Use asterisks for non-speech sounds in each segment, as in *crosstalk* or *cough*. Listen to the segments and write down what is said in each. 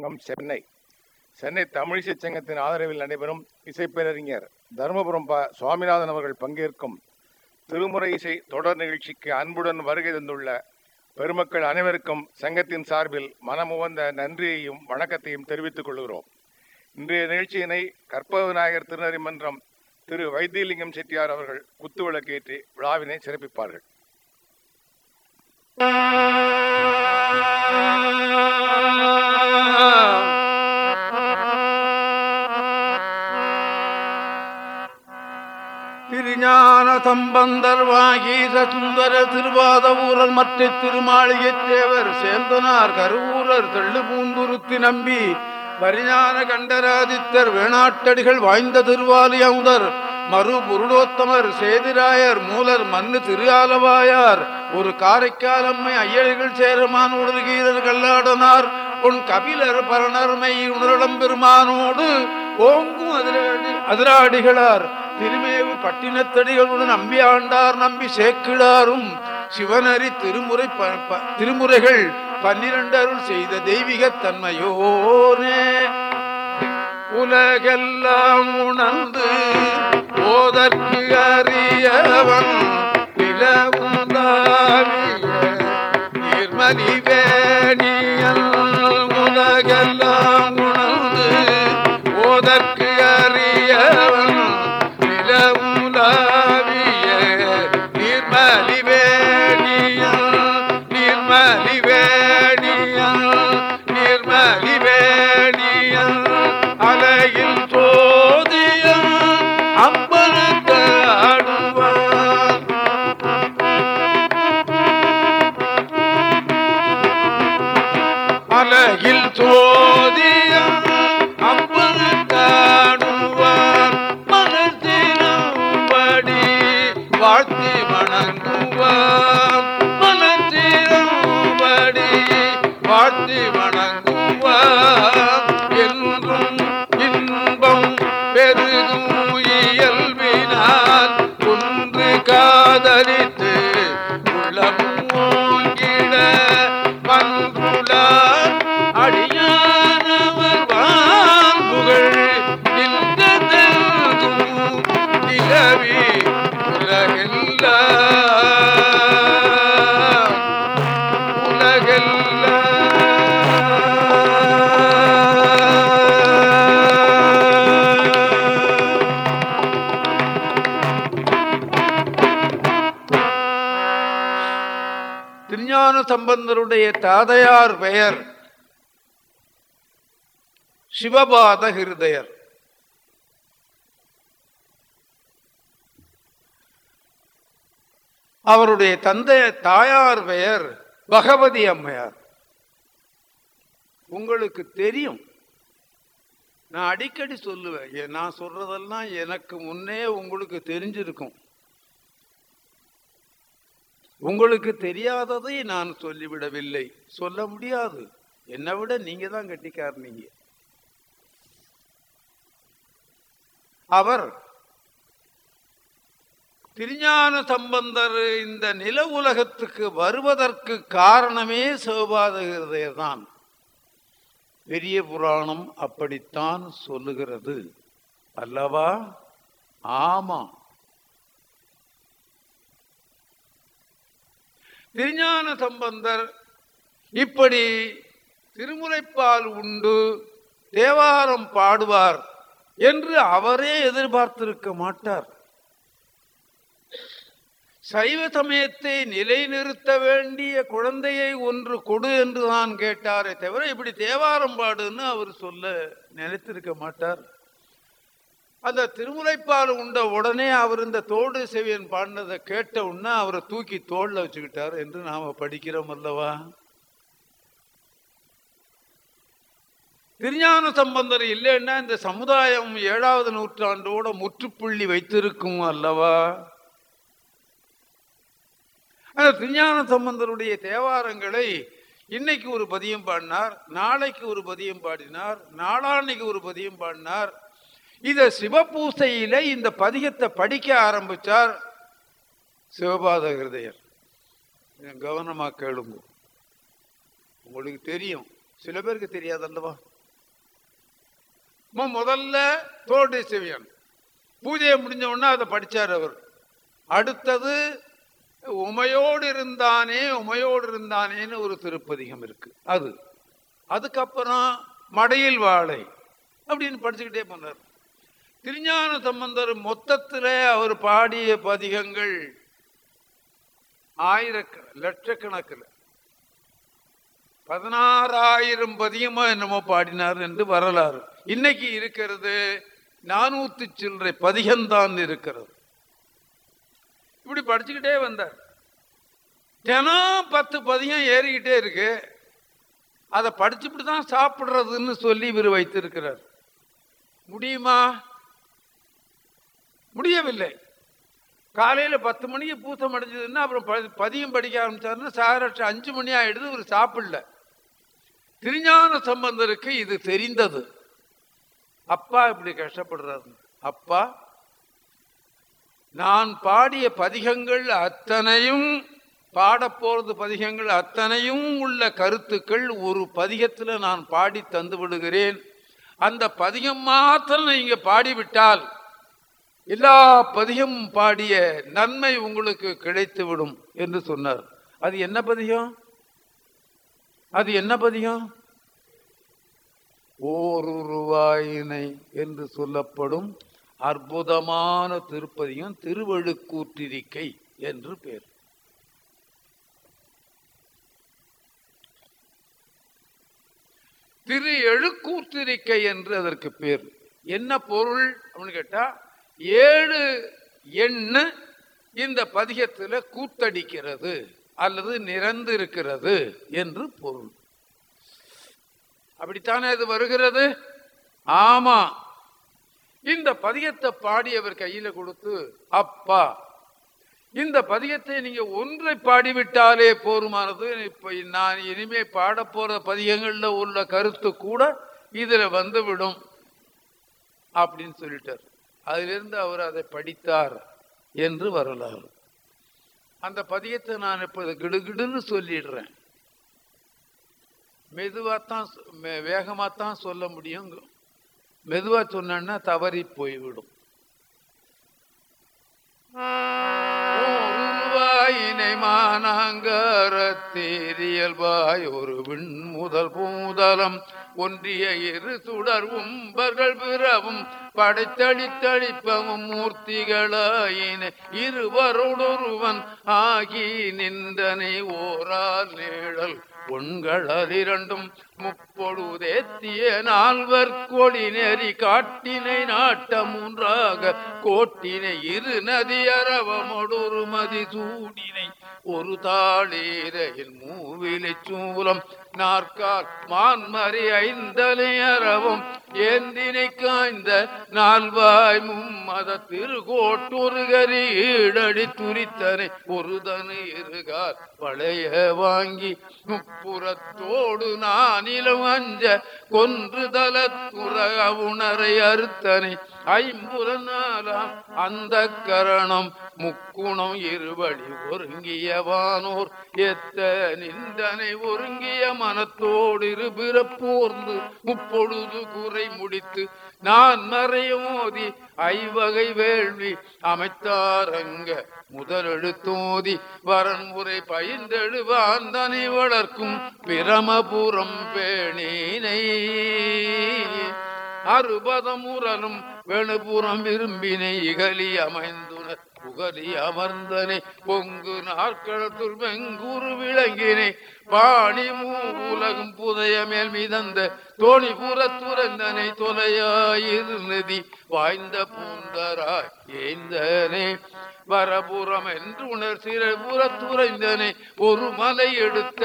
சங்கம் சென்னை. சென்னை தமிழிசை சங்கத்தின் ஆதரவில் நடைபெறும் இசைப்பேரறிஞர் தருமபுரம் ப சுவாமிநாதன் அவர்கள் பங்கேற்கும் திருமுறை இசை தொடர் நிகழ்ச்சிக்கு அன்புடன் வருகை தந்துள்ள பெருமக்கள் அனைவருக்கும் சங்கத்தின் சார்பில் மனமுவந்த நன்றியையும் வணக்கத்தையும் தெரிவித்துக் கொள்கிறோம். இன்றைய நிகழ்ச்சியினை கற்பக விநாயகர் திருநறி மன்றம் திரு வைத்தியலிங்கம் செட்டியார் அவர்கள் குத்துவிளக்கேற்றி விழாவினை சிறப்பிப்பார்கள். திருஞான சம்பந்தர் வாகீச சுந்தர திருவாத ஊரல் மற்ற திருமாளிகை தேவர் சேந்தனார் கருவூரர் தெள்ளு பூந்துருத்தி நம்பி பரிஞான கண்டராதித்தர் வேணாட்டடிகள் வாய்ந்த திருவாலியமுதர் மறு புருடோத்தமர் சேதிராயர் மூலர் மண்ணு திருஆலவாயார் ஒரு காரைக்காலம்மை ஐயழிகள் சேரமான் உடல் கல்லாடனார் உன் கபிலர் பரணர்மை உணரடம் பெருமானோடு ஓங்கும் அதிராடி அதிராடிகளார். திருமேவு பட்டினத்தடிகளுடன் நம்பி ஆண்டார் நம்பி சேக்கிடாரும் சிவனரி திருமுறை திருமுறைகள் பன்னிரண்டு அருள் செய்த தெய்வீக தன்மையோனே. உலகெல்லாம் உணர்ந்து போதற்கு அறியவன் நிலவுந்தாவிய நிர்மலி திருஞான சம்பந்தருடைய தாதையார் பெயர் சிவபாத ஹிருதயர். அவருடைய தந்தை தாயார் பெயர் பகவதி அம்மையார். உங்களுக்கு தெரியும். நான் அடிக்கடி சொல்லுவேன் நான் சொல்றதெல்லாம் எனக்கு முன்னே உங்களுக்கு தெரிஞ்சிருக்கும். உங்களுக்கு தெரியாததை நான் சொல்லிவிடவில்லை. சொல்ல முடியாது. என்னை விட நீங்க தான் கட்டிக்காரனீங்க. அவர் திருஞான சம்பந்தர் இந்த நில உலகத்துக்கு வருவதற்கு காரணமே சிவபாதகிருதயர் தான். பெரிய புராணம் அப்படித்தான் சொல்லுகிறது. அல்லவா? ஆமாம். திருஞான சம்பந்தர் இப்படி திருமுறைப்பால் உண்டு தேவாரம் பாடுவார் என்று அவரே எதிர்பார்த்திருக்க மாட்டார். சைவ சமயத்தை நிலைநிறுத்த வேண்டிய குழந்தையை ஒன்று கொடு என்று தான் கேட்டாரே தவிர இப்படி தேவாரம் பாடுன்னு அவர் சொல்ல நினைத்திருக்க மாட்டார். அந்த திருமுறைப்பால் உண்ட உடனே அவர் இந்த தோடு செவியன் பாடினதை கேட்ட உடனே அவரை தூக்கி தோல்ல வச்சுக்கிட்டார். என்று நாம படிக்கிறோம் அல்லவா? திருஞான சம்பந்தர் இல்லைன்னா இந்த சமுதாயம் ஏழாவது நூற்றாண்டோட முற்றுப்புள்ளி வைத்திருக்கும் அல்லவா? அந்த திருஞான சம்பந்தருடைய தேவாரங்களை இன்னைக்கு ஒரு பதியம் பாடினார் நாளைக்கு ஒரு பதியம் பாடினார் நாளான்னைக்கு ஒரு பதியம் பாடினார். இத சிவபூசையில இந்த பதிகத்தை படிக்க ஆரம்பிச்சார் சிவபாத ஹிருதயர். கவனமா கேளுங்க. உங்களுக்கு தெரியும். சில பேருக்கு தெரியாது அல்லவா முதல்ல தோல்டி சிவியன் பூஜையை முடிஞ்ச உடனே அதை படித்தார் அவர். அடுத்தது உமையோடு இருந்தானே உமையோடு இருந்தானேன்னு ஒரு திருப்பதிகம் இருக்கு. அது. அதுக்கப்புறம் மடையில் வாழை அப்படின்னு படிச்சுக்கிட்டே போனார். திருஞான சம்பந்தர் மொத்தத்தில் அவர் பாடிய பதிகங்கள் ஆயிரக்க லட்சக்கணக்கில். பதினாறாயிரம் பதிகமா என்னமோ பாடினார் என்று வரலாறு. இன்னைக்கு இருக்கிறது நானூத்தி சில்லறை பதிகம்தான் இருக்கிறது. இப்படி படிச்சுக்கிட்டே வந்தார். தினம் பத்து பதிகம் ஏறிக்கிட்டே இருக்கு. அதை படிச்சுட்டு தான் சாப்பிடுறதுன்னு சொல்லி இவர் வைத்திருக்கிறார். முடியுமா? முடியவில்லை. காலையில் பத்து மணிக்கு பூசம் அடைஞ்சதுன்னா அப்புறம் ப- பதியம் படிக்க ஆரம்பித்தாருன்னா சாகரட்சம் அஞ்சு மணி ஆகிடுது இவர் சாப்பிடல. திருஞான சம்பந்தருக்கு இது தெரிந்தது. அப்பா இப்படி கஷ்டப்படுறாரு அப்பா நான் பாடிய பதிகங்கள் அத்தனையும் பாடப்போறது பதிகங்கள் அத்தனையும் உள்ள கருத்துக்கள் ஒரு பதிகத்தில் நான் பாடி தந்து விடுகிறேன் அந்த பதிகம் மாத்திரம் நீங்கள் பாடிவிட்டால் எல்லா பதிகம் பாடிய நன்மை உங்களுக்கு கிடைத்துவிடும் என்று சொன்னார். அது என்ன பதிகம்? அது என்ன பதிகம்? ஓருருவாயினை என்று சொல்லப்படும் அற்புதமான திருப்பதியும் திருவழுக்கூற்றிருக்கை என்று பேர். திரு எழுக்கூற்றிருக்கை என்று அதற்கு பேர். என்ன பொருள்? அப்படின்னு கேட்டா ஏழு எண்ணு இந்த பதிகத்தில் கூத்தடிக்கிறது அல்லது நிறந்து இருக்கிறது என்று பொருள். அப்படித்தானே அது வருகிறது? ஆமா. இந்த பதிகத்தை பாடியவர் கையில கொடுத்து அப்பா இந்த பதிகத்தை நீங்க ஒன்றை பாடிவிட்டாலே போருமானது. இப்ப நான் இனிமே பாட போற பதிகங்கள்ல உள்ள கருத்து கூட இதுல வந்துவிடும் அப்படின்னு சொல்லிட்டார். அதிலிருந்து அவர் அதை படித்தார் என்று வரலாறு. அந்த பதியத்தை நான் இப்போ கிடுகிடுன்னு சொல்லிடுறேன். மெதுவாத்தான் வேகமாகத்தான் சொல்ல முடியும். மெதுவா சொன்னா தவறி போய்விடும். உருவாயினை மானாங்கரத்தேரியல்பாய் ஒரு விண் முதல் பூதலம் ஒன்றிய இரு சுடர் உம்பர்கள் பிறவும் படைத்தளித்தளிப்பவும் மூர்த்திகளாயின. இருவருடொருவன் ஆகி நின்றனை ஓரால் நிழல். பொன்களர் இரண்டும் முப்பொழுதேத்திய நால்வர் கொடி நெறி காட்டினை நாட்ட மூன்றாக கோட்டினை இரு நதி அரவமொடொரு மதி சூடினை. ஒரு தாளீரையில் மூவிலை சூலம் நாற்கால் மான்மறி ஐந்தலையறவும் ஏந்தினை காய்ந்த நால்வாய் மும்மத திருகோட்டொருகரி ஈடடி துரித்தனை ஒருதனை இருகார் பழைய வாங்கி முப்புறத்தோடு நானிலும் அஞ்ச கொன்று தலத்துற உணரை அறுத்தனை ஐம்புறநாளாம் அந்த கரணம் முக்குணம் இருவழி ஒருங்கியவானோர் எத்த நிந்தனை ஒருங்கிய மனத்தோடு இருபிறப்போர்ந்து முப்பொழுது குறை முடித்து நான் மறையோதி ஐவகை வேள்வி அமைத்தாரங்க முதலெழுத்தோதி வரன்முறை பயின்றெழுவான் தனி வளர்க்கும் பிரமபுரம் பேணினை. அறுபதமுரலும் வெணுபுறம் விரும்பினை இகலி அமைந்துனர் புகலி அமர்ந்தனை பொங்கு நாற்களத்துள் வெங்குரு விளங்கினை பாணி மூலகம் புதைய மேல் மிதந்த தோணி புறத்துறந்தனை தொலையாயிரு நதி வாய்ந்த பூந்தராய் ஏந்தனே வரபுறம் என்று உணர் சிறபுறத்துறைந்தனை ஒரு மலை எடுத்த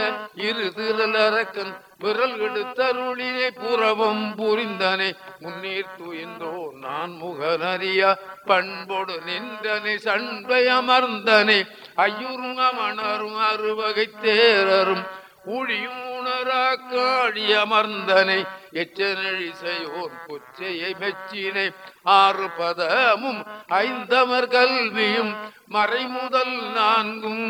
இரு திரள் அரக்கன் விரல் எடுத்தருளினை புறவம் புரிந்தனை. முன்னீர் துயின்றோ நான் முகநறியா பண்பொடு நின்றனை சண்பை அமர்ந்தனை. ஐயுறும் அமணரும் அறுவகை தேரரும் ஊழியும் உணரா காழி அமர்ந்தனை எச்சனிசையோர் கொச்சையை மெச்சினை ஆறு பதமும் ஐந்தமர் கல்வியும் மறைமுதல் நான்கும்.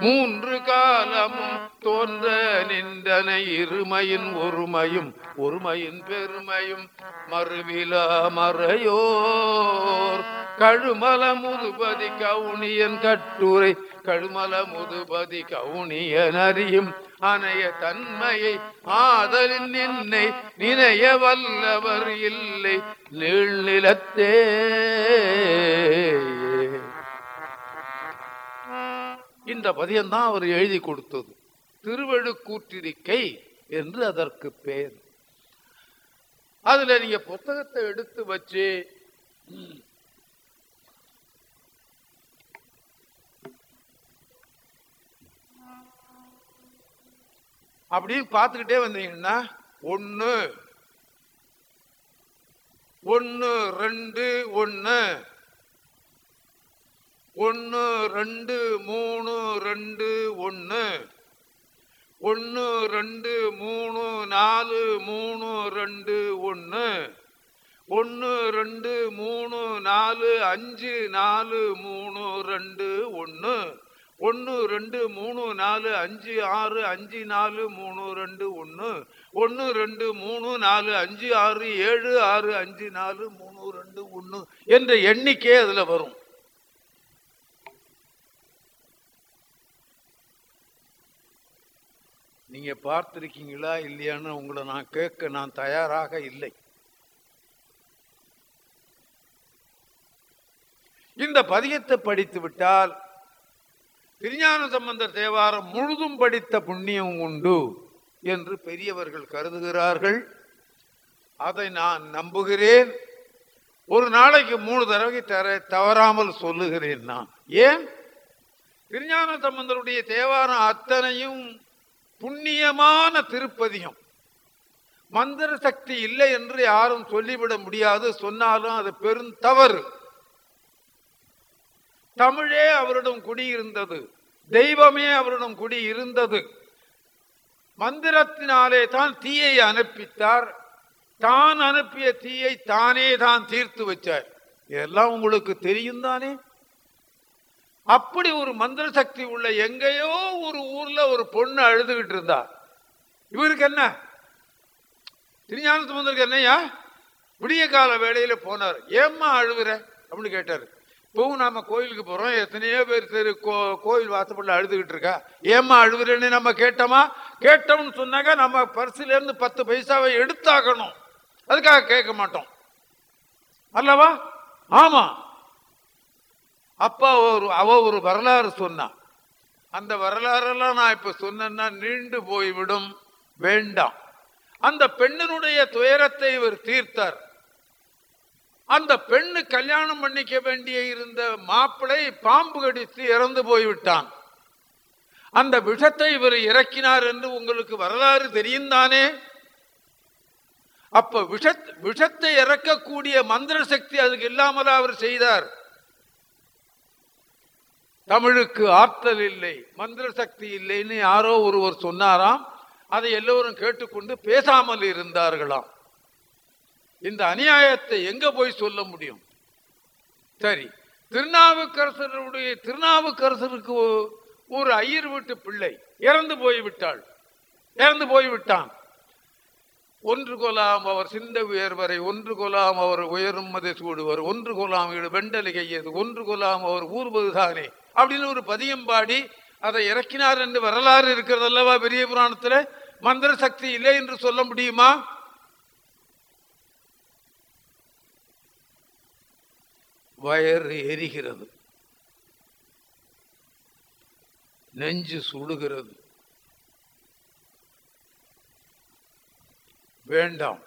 மூன்று காலமும் தோன்ற நின்றன இருமையின் ஒருமையும் ஒருமையின் பெருமையும் மறுவிலா மறையோர். கழுமல முதுபதி கவுனியன் கட்டுரை கழுமல முதுபதி கவுனியன் அறியும் அணைய தன்மையை ஆதலின் நின்னை நினைய வல்லவர் இல்லை. நீழ்நிலத்தே இந்த பதியம்தான் அவர் எழுதி கொடுத்தது. திருவழுக்கூற்றிருக்கை என்று அதற்கு பேர். அதுல நீங்க புத்தகத்தை எடுத்து வச்சு அப்படின்னு பார்த்துக்கிட்டே வந்தீங்கன்னா ஒன்று ஒன்று ரெண்டு ஒன்று ஒன்று ரெண்டு மூணு ரெண்டு ஒன்று ஒன்று ரெண்டு மூணு நாலு மூணு ரெண்டு ஒன்று ஒன்று ரெண்டு மூணு நாலு அஞ்சு நாலு மூணு ரெண்டு ஒன்று ஒன்று ரெண்டு மூணு நாலு அஞ்சு ஆறு அஞ்சு நாலு மூணு ரெண்டு ஒன்று ஒன்று ரெண்டு மூணு நாலு அஞ்சு ஆறு ஏழு ஆறு அஞ்சு நாலு மூணு ரெண்டு ஒன்று என்ற எண்ணிக்கை அதில் வரும். நீங்க பார்த்திருக்கீங்களா இல்லையான்னு உங்களை நான் கேட்க நான் தயாராக இல்லை. இந்த பதியத்தை படித்து விட்டால் திருஞான சம்பந்தர் தேவாரம் முழுதும் படித்த புண்ணியம் உண்டு என்று பெரியவர்கள் கருதுகிறார்கள். அதை நான் நம்புகிறேன். ஒரு நாளைக்கு மூணு தடவை தர தவறாமல் சொல்லுகிறேன் நான். ஏன்? திருஞான சம்பந்தருடைய தேவாரம் அத்தனையும் புண்ணியமான திருப்பதியம் மந்திர சக்தி இல்லை என்று யாரும் சொல்லிவிட முடியாது. சொன்னாலும் அது பெரும் தவறு. தமிழே அவரிடம் குடியிருந்தது. தெய்வமே அவரிடம் குடியிருந்தது. மந்திரத்தினாலே தான் தீயை அனுப்பித்தார். தான் அனுப்பிய தீயை தானே தான் தீர்த்து வச்சார். இதெல்லாம் உங்களுக்கு தெரியும் தானே? அப்படி ஒரு மந்திர சக்தி உள்ள எங்கேயோ ஒரு ஊர்ல ஒரு பொண்ணு அழுதுகிட்டு இருந்தா. இவருக்கு என்ன? திருஞான சுமந்தருக்கு என்னையா விடிய கால வேலையில போனார். ஏம்மா அழுகுற? அப்படின்னு கேட்டாரு. இப்பவும் நாம கோயிலுக்கு போறோம். எத்தனையோ பேர் தெரு கோ- கோயில் வாசப்படல அழுதுகிட்டு இருக்கா. ஏம்மா அழுகுறேன்னு நம்ம கேட்டோமா? கேட்டோம்னு சொன்னாக்க நம்ம பர்சுல இருந்து பத்து பைசாவை எடுத்தாகணும். அதுக்காக கேட்க மாட்டோம். அல்லவா? ஆமா. அப்பா ஒரு அவ ஒரு வரலாறு சொன்னான் அந்த வரலாறெல்லாம் நான் இப்ப சொன்னேன்னா நீண்டு போய்விடும். வேண்டாம். அந்த பெண்ணினுடைய துயரத்தை இவர் தீர்த்தார். அந்த பெண்ணு கல்யாணம் பண்ணிக்க வேண்டிய இருந்த மாப்பிளை பாம்பு கடித்து இறந்து போய்விட்டான். அந்த விஷத்தை இவர் இறக்கினார் என்று உங்களுக்கு வரலாறு தெரியும் தானே? அப்ப விஷ விஷத்தை இறக்கக்கூடிய மந்திர சக்தி அதுக்கு இல்லாமல் அவர் செய்தார்? தமிழுக்கு ஆற்றல் இல்லை மந்திர சக்தி இல்லைன்னு யாரோ ஒருவர் சொன்னாராம். அதை எல்லோரும் கேட்டுக்கொண்டு பேசாமல் இருந்தார்களாம். இந்த அநியாயத்தை எங்க போய் சொல்ல முடியும்? சரி திருநாவுக்கரசருடைய திருநாவுக்கரசருக்கு ஒரு ஐயர் வீட்டு பிள்ளை இறந்து போய்விட்டாள். இறந்து போய்விட்டான். ஒன்று கொலாம் அவர் சிந்த உயர்வரை ஒன்று கொலாம் அவர் உயரும் மதை சூடுவர் ஒன்று கொலாம் இடு வெண்டலை கையது ஒன்று கொலாம் அவர் ஊர்வதுதானே அப்படின்னு ஒரு பதியம் பாடி அதை இறக்கினார் என்று வரலாறு இருக்கிறது அல்லவா பெரிய புராணத்தில்? மந்திர சக்தி இல்லை என்று சொல்ல முடியுமா? வயறு எரிகிறது. நெஞ்சு சுடுகிறது. வேண்டாம்.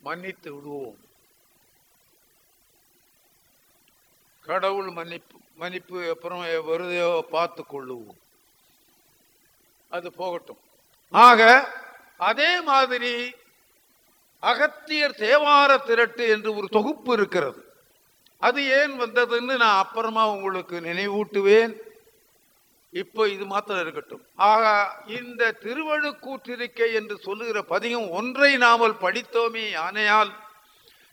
மன்னித்து விடுவோம். கடவுள் மன்னிப்பு மன்னிப்பு அப்புறம் வருதையோ பார்த்து கொள்ளுவோம். அது போகட்டும். ஆக அதே மாதிரி அகத்தியர் தேவார திரட்டு என்று ஒரு தொகுப்பு இருக்கிறது. அது ஏன் வந்ததுன்னு நான் அப்புறமா உங்களுக்கு நினைவூட்டுவேன். இப்போ இது மாத்திரம் இருக்கட்டும். ஆக இந்த திருவழுக்கூற்றிருக்கை என்று சொல்லுகிற பதிகம் ஒன்றை நாமல் படித்தோமே. ஆனையால்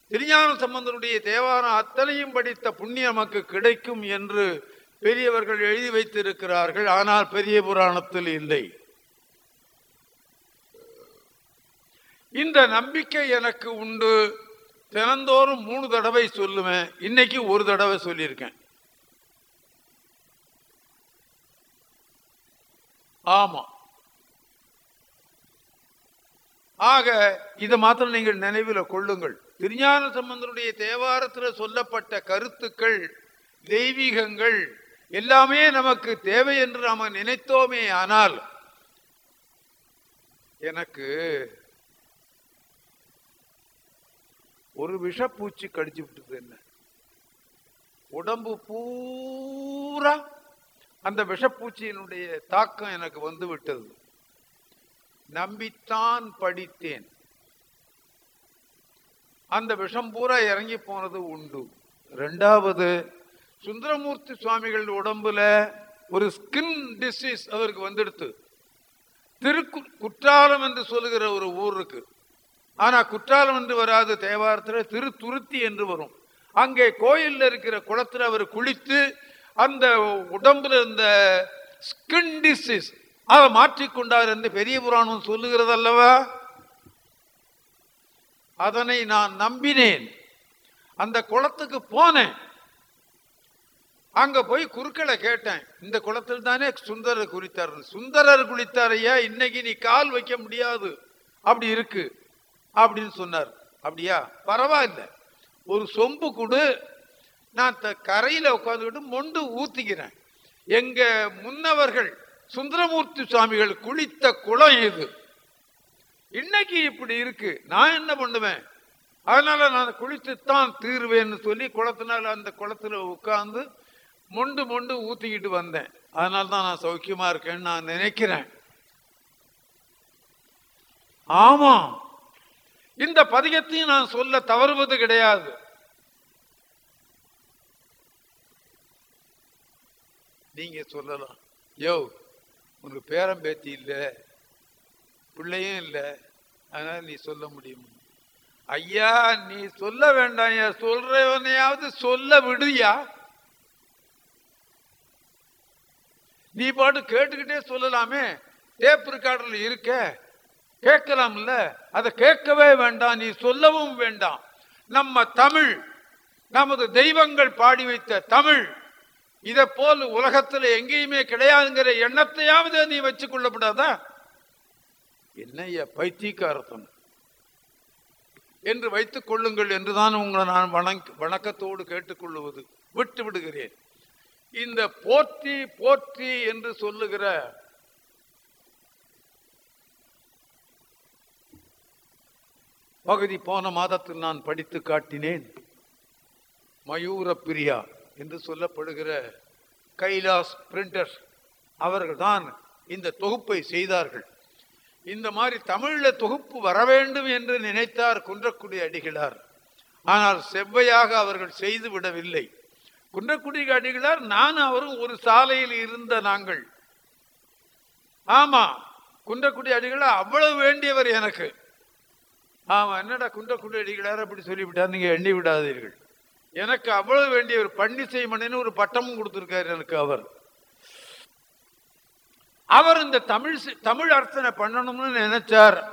திருஞான சம்பந்தருடைய தேவாரம் அத்தனையும் படித்த புண்ணியம் நமக்கு கிடைக்கும் என்று பெரியவர்கள் எழுதி வைத்திருக்கிறார்கள். ஆனால் பெரிய புராணத்தில் இல்லை. இந்த நம்பிக்கை எனக்கு உண்டு. தினந்தோறும் மூணு தடவை சொல்லுவேன். இன்னைக்கு ஒரு தடவை சொல்லியிருக்கேன். ஆமா. ஆக இதை மாத்திரம் நீங்கள் நினைவில் கொள்ளுங்கள். திருஞான சம்பந்தருடைய தேவாரத்தில் சொல்லப்பட்ட கருத்துக்கள் தெய்வீகங்கள் எல்லாமே நமக்கு தேவை என்று நாம நினைத்தோமே ஆனால் எனக்கு ஒரு விஷப்பூச்சி கடிச்சு விட்டது என்ன? உடம்பு பூரா அந்த விஷப்பூச்சியினுடைய தாக்கம் எனக்கு வந்து விட்டது. நம்பித்தான் படித்தேன். அந்த விஷம் பூரா இறங்கி போனது உண்டு. ரெண்டாவது சுந்தரமூர்த்தி சுவாமிகள் உடம்புல ஒரு ஸ்கின் டிசீஸ் அவருக்கு வந்துடுத்து. திருக்கு குற்றாலம் என்று சொல்லுகிற ஒரு ஊர் இருக்கு. ஆனால் குற்றாலம் என்று வராது தேவாரத்தில் திருத்துருத்தி என்று வரும். அங்கே கோயிலில் இருக்கிற குளத்தில் அவர் குளித்து அந்த உடம்புல இருந்த ஸ்கின் டிசீஸ் அதை மாற்றிக்கொண்டார் என்று பெரிய புராணம் சொல்லுகிறது அல்லவா அதனை நான் நம்பினேன். அந்த குளத்துக்கு போனேன். அங்க போய் குறுக்களை கேட்டேன். இந்த குளத்தில் தானே சுந்தரர் குளித்தார். சுந்தரர் குளித்தார் ஐயா இன்னைக்கு நீ கால் வைக்க முடியாது. அப்படி இருக்கு. அப்படின்னு சொன்னார். அப்படியா? பரவாயில்ல. ஒரு சொம்பு கொடு. நான் த- கரையில் உட்காந்துக்கிட்டு மொண்டு ஊற்றிக்கிறேன் எங்கள் முன்னவர்கள் சுந்தரமூர்த்தி சுவாமிகள் குளித்த குளம் இது. இன்னைக்கு இப்படி இருக்கு. நான் என்ன பண்ணுவேன்? அதனால நான் குளித்துத்தான் தீருவேன்னு சொல்லி குளத்தினால அந்த குளத்துல உட்காந்து மொண்டு மொண்டு ஊற்றிக்கிட்டு வந்தேன். அதனால தான் நான் சௌக்கியமாக இருக்கேன்னு நான் நினைக்கிறேன். ஆமாம். இந்த பதிகத்தையும் நான் சொல்ல தவறுவது கிடையாது. நீங்க சொல்லலாம். யோ உனக்கு பேரம் பேத்தி இல்லை பிள்ளையும் இல்லை அதனால நீ சொல்ல முடியும்? ஐயா நீ சொல்ல வேண்டாம் சொல்றவனையாவது சொல்ல விடுயா? நீ பாட்டு கேட்டுக்கிட்டே சொல்லலாமே. டேப் ரெக்கார்டர்ல இருக்க. கேட்கலாம்ல? அதை கேட்கவே வேண்டாம் நீ சொல்லவும் வேண்டாம். நம்ம தமிழ் நமது தெய்வங்கள் பாடி வைத்த தமிழ் இதை போல் உலகத்தில் எங்கேயுமே கிடையாதுங்கிற எண்ணத்தையாவது நீ வச்சு கொள்ளப்படாதா என்னைய பைத்தியக்காரத்தனம். என்று வைத்துக் கொள்ளுங்கள் என்றுதான் உங்களை நான் வணங்க வணக்கத்தோடு கேட்டுக்கொள்ளுவது. விட்டு விடுகிறேன். இந்த போற்றி போற்றி என்று சொல்லுகிற பகுதி போன மாதத்தில் நான் படித்து காட்டினேன். மயூர பிரியா என்று சொல்லப்படுகிற கைலாஸ் பிரிண்டர்ஸ் அவர்கள்தான் இந்த தொகுப்பை செய்தார்கள். இந்த மாதிரி தமிழில் தொகுப்பு வர வேண்டும் என்று நினைத்தார் குன்றக்குடி அடிகளார். ஆனால் செவ்வையாக அவர்கள் செய்து விடவில்லை. குன்றக்குடி அடிகளார் நான் அவரும் ஒரு சாலையில் இருந்த நாங்கள். ஆமா குன்றக்குடி அடிகளார் அவ்வளவு வேண்டியவர் எனக்கு. ஆமா என்னடா குன்றக்குடி அடிக்கிறார் அப்படி சொல்லிவிட்டார் நீங்க எண்ணி விடாதீர்கள். எனக்கு அவ்வளவு வேண்டிய ஒரு பன்னிசை மணின்னு ஒரு பட்டமும் கொடுத்துருக்காரு எனக்கு அவர். அவர் இந்த தமிழ் சி- தமிழ் அர்ச்சனை பண்ணணும்னு நினைச்சார்.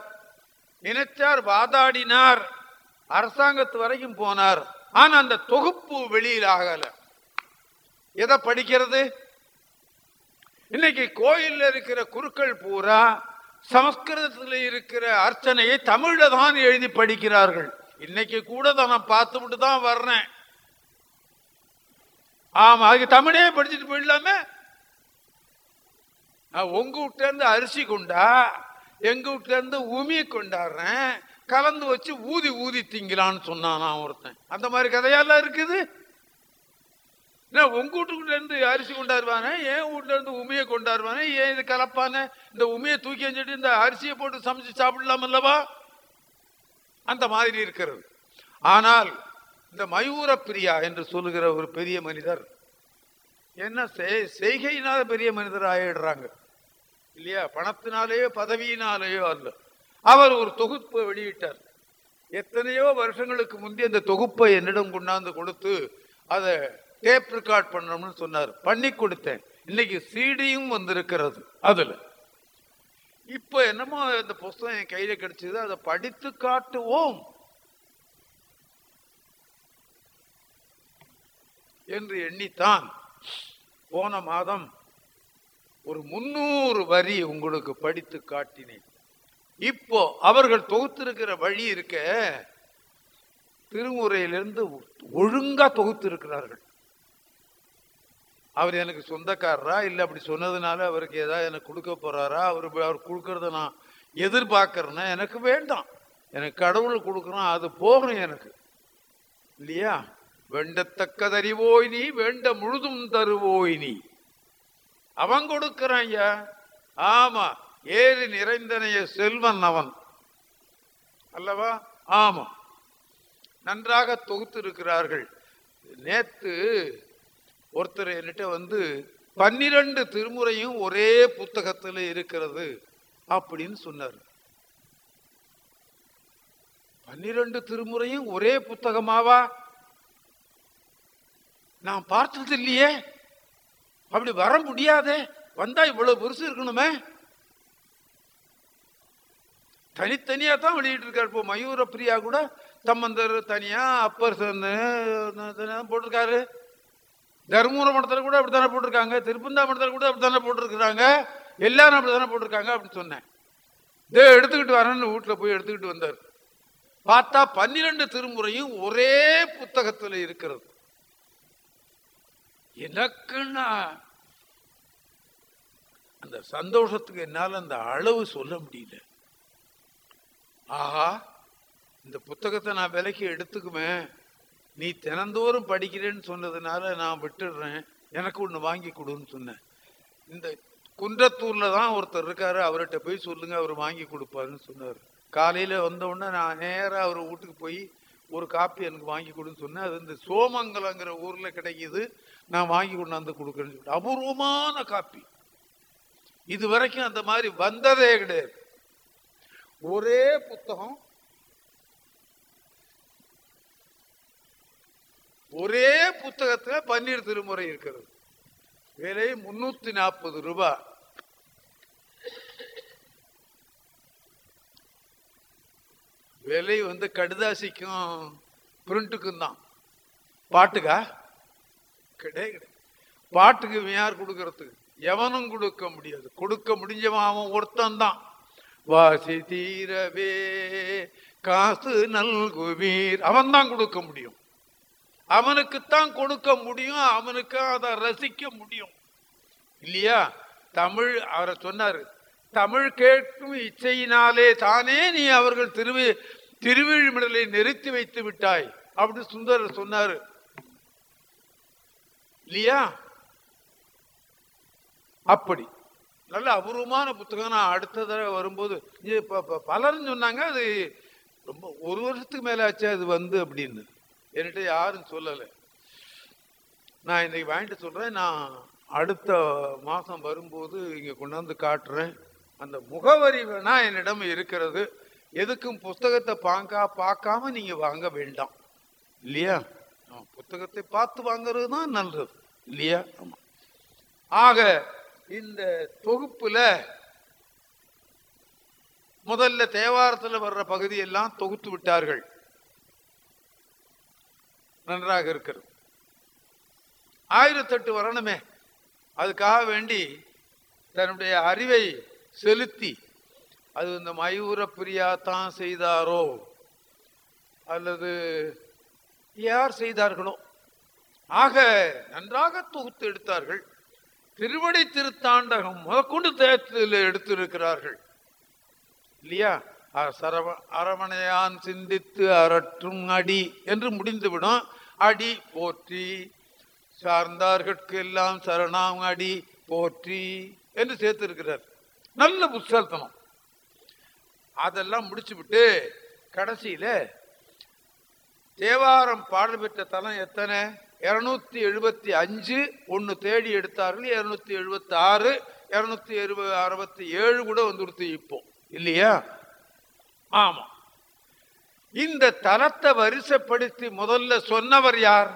நினைச்சார் வாதாடினார். அரசாங்கத்து வரைக்கும் போனார். ஆனா அந்த தொகுப்பு வெளியில் ஆகல. எதை படிக்கிறது? இன்னைக்கு கோயில்ல இருக்கிற குருக்கள் பூரா சமஸ்கிருதத்தில் இருக்கிற அர்ச்சனையை தமிழ்ல தான் எழுதி படிக்கிறார்கள். இன்னைக்கு கூட தான் நான் பார்த்துட்டு தான் வர்றேன். ஆமா அதுக்கு தமிழே படிச்சுட்டு போயிடலாமே. நான் உங்க வீட்டுல இருந்து அரிசி கொண்டா எங்க வீட்டுல இருந்து உமி கொண்டாடுறேன். கலந்து வச்சு ஊதி ஊதி திங்கலான்னு சொன்னான் நான் ஒருத்தன். அந்த மாதிரி கதையெல்லாம் இருக்குது? என்ன உங்க வீட்டுக்குள்ள இருந்து அரிசி கொண்டாடுவானே ஏன் வீட்டுல இருந்து உமையை கொண்டாடுவானே ஏன் இது கலப்பானே? இந்த உமையை தூக்கி வச்சுட்டு இந்த அரிசியை போட்டு சமைச்சு சாப்பிடலாம் அல்லவா? அந்த மாதிரி இருக்கிறது. ஆனால் இந்த மயூர பிரியா என்று சொல்லுகிற ஒரு பெரிய மனிதர் என்ன செய்- செய்கையினால பெரிய மனிதர் ஆயிடுறாங்க. இல்லையா? பணத்தினாலேயோ பதவியினாலேயோ அல்ல. அவர் ஒரு தொகுப்பை வெளியிட்டார். எத்தனையோ வருஷங்களுக்கு முந்தைய அந்த தொகுப்பை என்னிடம் கொண்டாந்து கொடுத்து அதை டேப் ரெக்கார்ட் பண்ணணும்னு சொன்னார். பண்ணி கொடுத்தேன். இன்னைக்கு சீடியும் வந்திருக்கிறது அதில். இப்போ என்னமோ அந்த புஸ்தகம் என் கையில் கிடைச்சது அதை படித்து காட்டுவோம் என்று எண்ணித்தான். போன மாதம் ஒரு முன்னூறு வரி உங்களுக்கு படித்து காட்டினேன். இப்போ அவர்கள் தொகுத்திருக்கிற வழி இருக்க திருமுறையிலிருந்து ஒழுங்கா தொகுத்திருக்கிறார்கள். அவர் எனக்கு சொந்தக்காரரா? இல்லை அப்படி சொன்னதுனால அவருக்கு ஏதாவது எனக்கு கொடுக்க போறாரா? அவர் அவர் கொடுக்கறத நான் எதிர்பார்க்கறேன்னா எனக்கு வேண்டாம். எனக்கு கடவுள் கொடுக்குறான் அது போகணும் எனக்கு. இல்லையா? வேண்டத்தக்கதறிவோய் நீ வேண்ட முழுதும் தருவோய் நீ. அவன் கொடுக்கிறான் ஐயா. ஆமா ஏறி நிறைந்தனைய செல்வன் அவன். அல்லவா? ஆமா. நன்றாக தொகுத்து இருக்கிறார்கள் நேத்து ஒருத்தர் என்கிட்ட வந்து பன்னிரண்டு திருமுறையும் ஒரே புத்தகத்தில் இருக்கிறது அப்படின்னு சொன்னார் பன்னிரண்டு திருமுறையும் ஒரே புத்தகமாவா நான் பார்த்தது இல்லையே அப்படி வர முடியாதே வந்தா இவ்வளவு பெருசு இருக்கணுமே தனித்தனியா தான் வெளியிட்டு இருக்காரு இப்போ மயூர பிரியா கூட தம்மந்தர் தனியா அப்பர் சன்னு போட்டிருக்காரு தர்மபுர மடத்தில் கூட அப்படித்தானே போட்டிருக்காங்க திருப்பந்தா மடத்தில் கூட அப்படித்தானே போட்டிருக்கிறாங்க எல்லாரும் அப்படித்தானே போட்டிருக்காங்க அப்படின்னு சொன்னேன். இதே எடுத்துக்கிட்டு வரேன்னு வீட்டில் போய் எடுத்துக்கிட்டு வந்தார். பார்த்தா பன்னிரண்டு திருமுறையும் ஒரே புத்தகத்தில் இருக்கிறது. எனக்குன்னா அந்த சந்தோஷத்துக்கு என்னால் அந்த அளவு சொல்ல முடியல. ஆஹா இந்த புத்தகத்தை நான் விலைக்கு எடுத்துக்குவேன். நீ தினந்தோறும் படிக்கிறேன்னு சொன்னதுனால நான் விட்டுடுறேன். எனக்கு ஒன்று வாங்கி கொடுன்னு சொன்னேன். இந்த குன்றத்தூர்ல தான் ஒருத்தர் இருக்காரு. அவர்கிட்ட போய் சொல்லுங்க அவர் வாங்கி கொடுப்பாருன்னு சொன்னார். காலையில வந்தவுடனே நான் நேராக அவர் வீட்டுக்கு போய் ஒரு காப்பி எனக்கு வாங்கி கொடுன்னு சொன்னேன். அது இந்த சோமங்கலங்கிற ஊர்ல கிடைக்கிது. நான் வாங்கி கொண்டாந்து கொடுக்குறேன்னு சொல்லிட்டு. அபூர்வமான காப்பி. இது வரைக்கும் அந்த மாதிரி வந்ததே கிடையாது. ஒரே புத்தகம் ஒரே புத்தகத்தில் பன்னீர் திருமுறை இருக்கிறது. விலை முன்னூத்தி நாற்பது ரூபாய் விலை வந்து கடுதாசிக்கும் பிரிண்ட்டுக்கும் தான். பாட்டுக்கா? கிடையாது கிடையாது. பாட்டுக்கு யார் கொடுக்கறதுக்கு? எவனும் கொடுக்க முடியாது. கொடுக்க முடிஞ்சவன் அவன் ஒருத்தன் தான். வாசி தீரவே காசு நல்குவீர். அவன் தான் கொடுக்க முடியும். அவனுக்குத்தான் கொடுக்க முடியும் அவனுக்கு அதை ரசிக்க முடியும். இல்லையா? தமிழ் அவரை சொன்னார் தமிழ் கேட்கும் இச்சையினாலே தானே நீ அவர்கள் திருவி திருவிழிமிடலை நிறுத்தி வைத்து விட்டாய் அப்படி சுந்தரர் சொன்னாரு. இல்லையா? அப்படி. நல்ல அபூர்வமான புத்தகம். நான் அடுத்த தடவை வரும்போது இது ப- பலரும் சொன்னாங்க அது ரொம்ப ஒரு வருஷத்துக்கு மேலே ஆச்சு அது வந்து அப்படின்னு. என்கிட்ட யாரும் சொல்லலை. நான் இன்றைக்கி வாங்கிட்டு சொல்கிறேன் நான் அடுத்த மாதம் வரும்போது இங்கே கொண்டாந்து காட்டுறேன். அந்த முகவரி வேணா என்னிடம் இருக்கிறது. எதுக்கும் புஸ்தகத்தை பாங்கா பார்க்காம நீங்கள் வாங்க வேண்டாம். இல்லையா? ஆமா, புத்தகத்தை பார்த்து வாங்குறது தான் நல்லது. இல்லையா? ஆமாம் ஆக இந்த தொகுப்பில் முதல்ல தேவாரத்தில் வர்ற பகுதியெல்லாம் தொகுத்து விட்டார்கள். நன்றாக இருக்கிறது. ஆயிரத்தெட்டு வரணுமே. அதுக்காக வேண்டி தன்னுடைய அறிவை செலுத்தி அது இந்த மயூர பிரியா தான் செய்தாரோ? அல்லது யார் செய்தார்களோ? ஆக நன்றாக தொகுத்து எடுத்தார்கள். திருவடி திருத்தாண்டகம் முதற்கொண்டு தேத்தில் எடுத்திருக்கிறார்கள். இல்லையா? சரவ அரவணையான் சிந்தித்து அரற்றும் அடி என்று முடிந்துவிடும். அடி போற்றி. சார்ந்தார்கட்கு எல்லாம் சரணாம் அடி போற்றி என்று சேர்த்திருக்கிறார். நல்ல புத்தகத்தனம் அதெல்லாம் முடிச்சு விட்டு கடைசியில தேவாரம் பாடல் பெற்ற தலம் எத்தனை? இருநூத்தி எழுபத்தி அஞ்சு. ஒன்று தேடி எடுத்தார்கள். இருநூத்தி எழுபத்தி ஆறு இருநூத்தி அறுபத்தி ஏழு கூட வந்துடுத்து இப்போ. இல்லையா? ஆமா இந்த தலத்தை வரிசைப்படுத்தி முதல்ல சொன்னவர் யார்?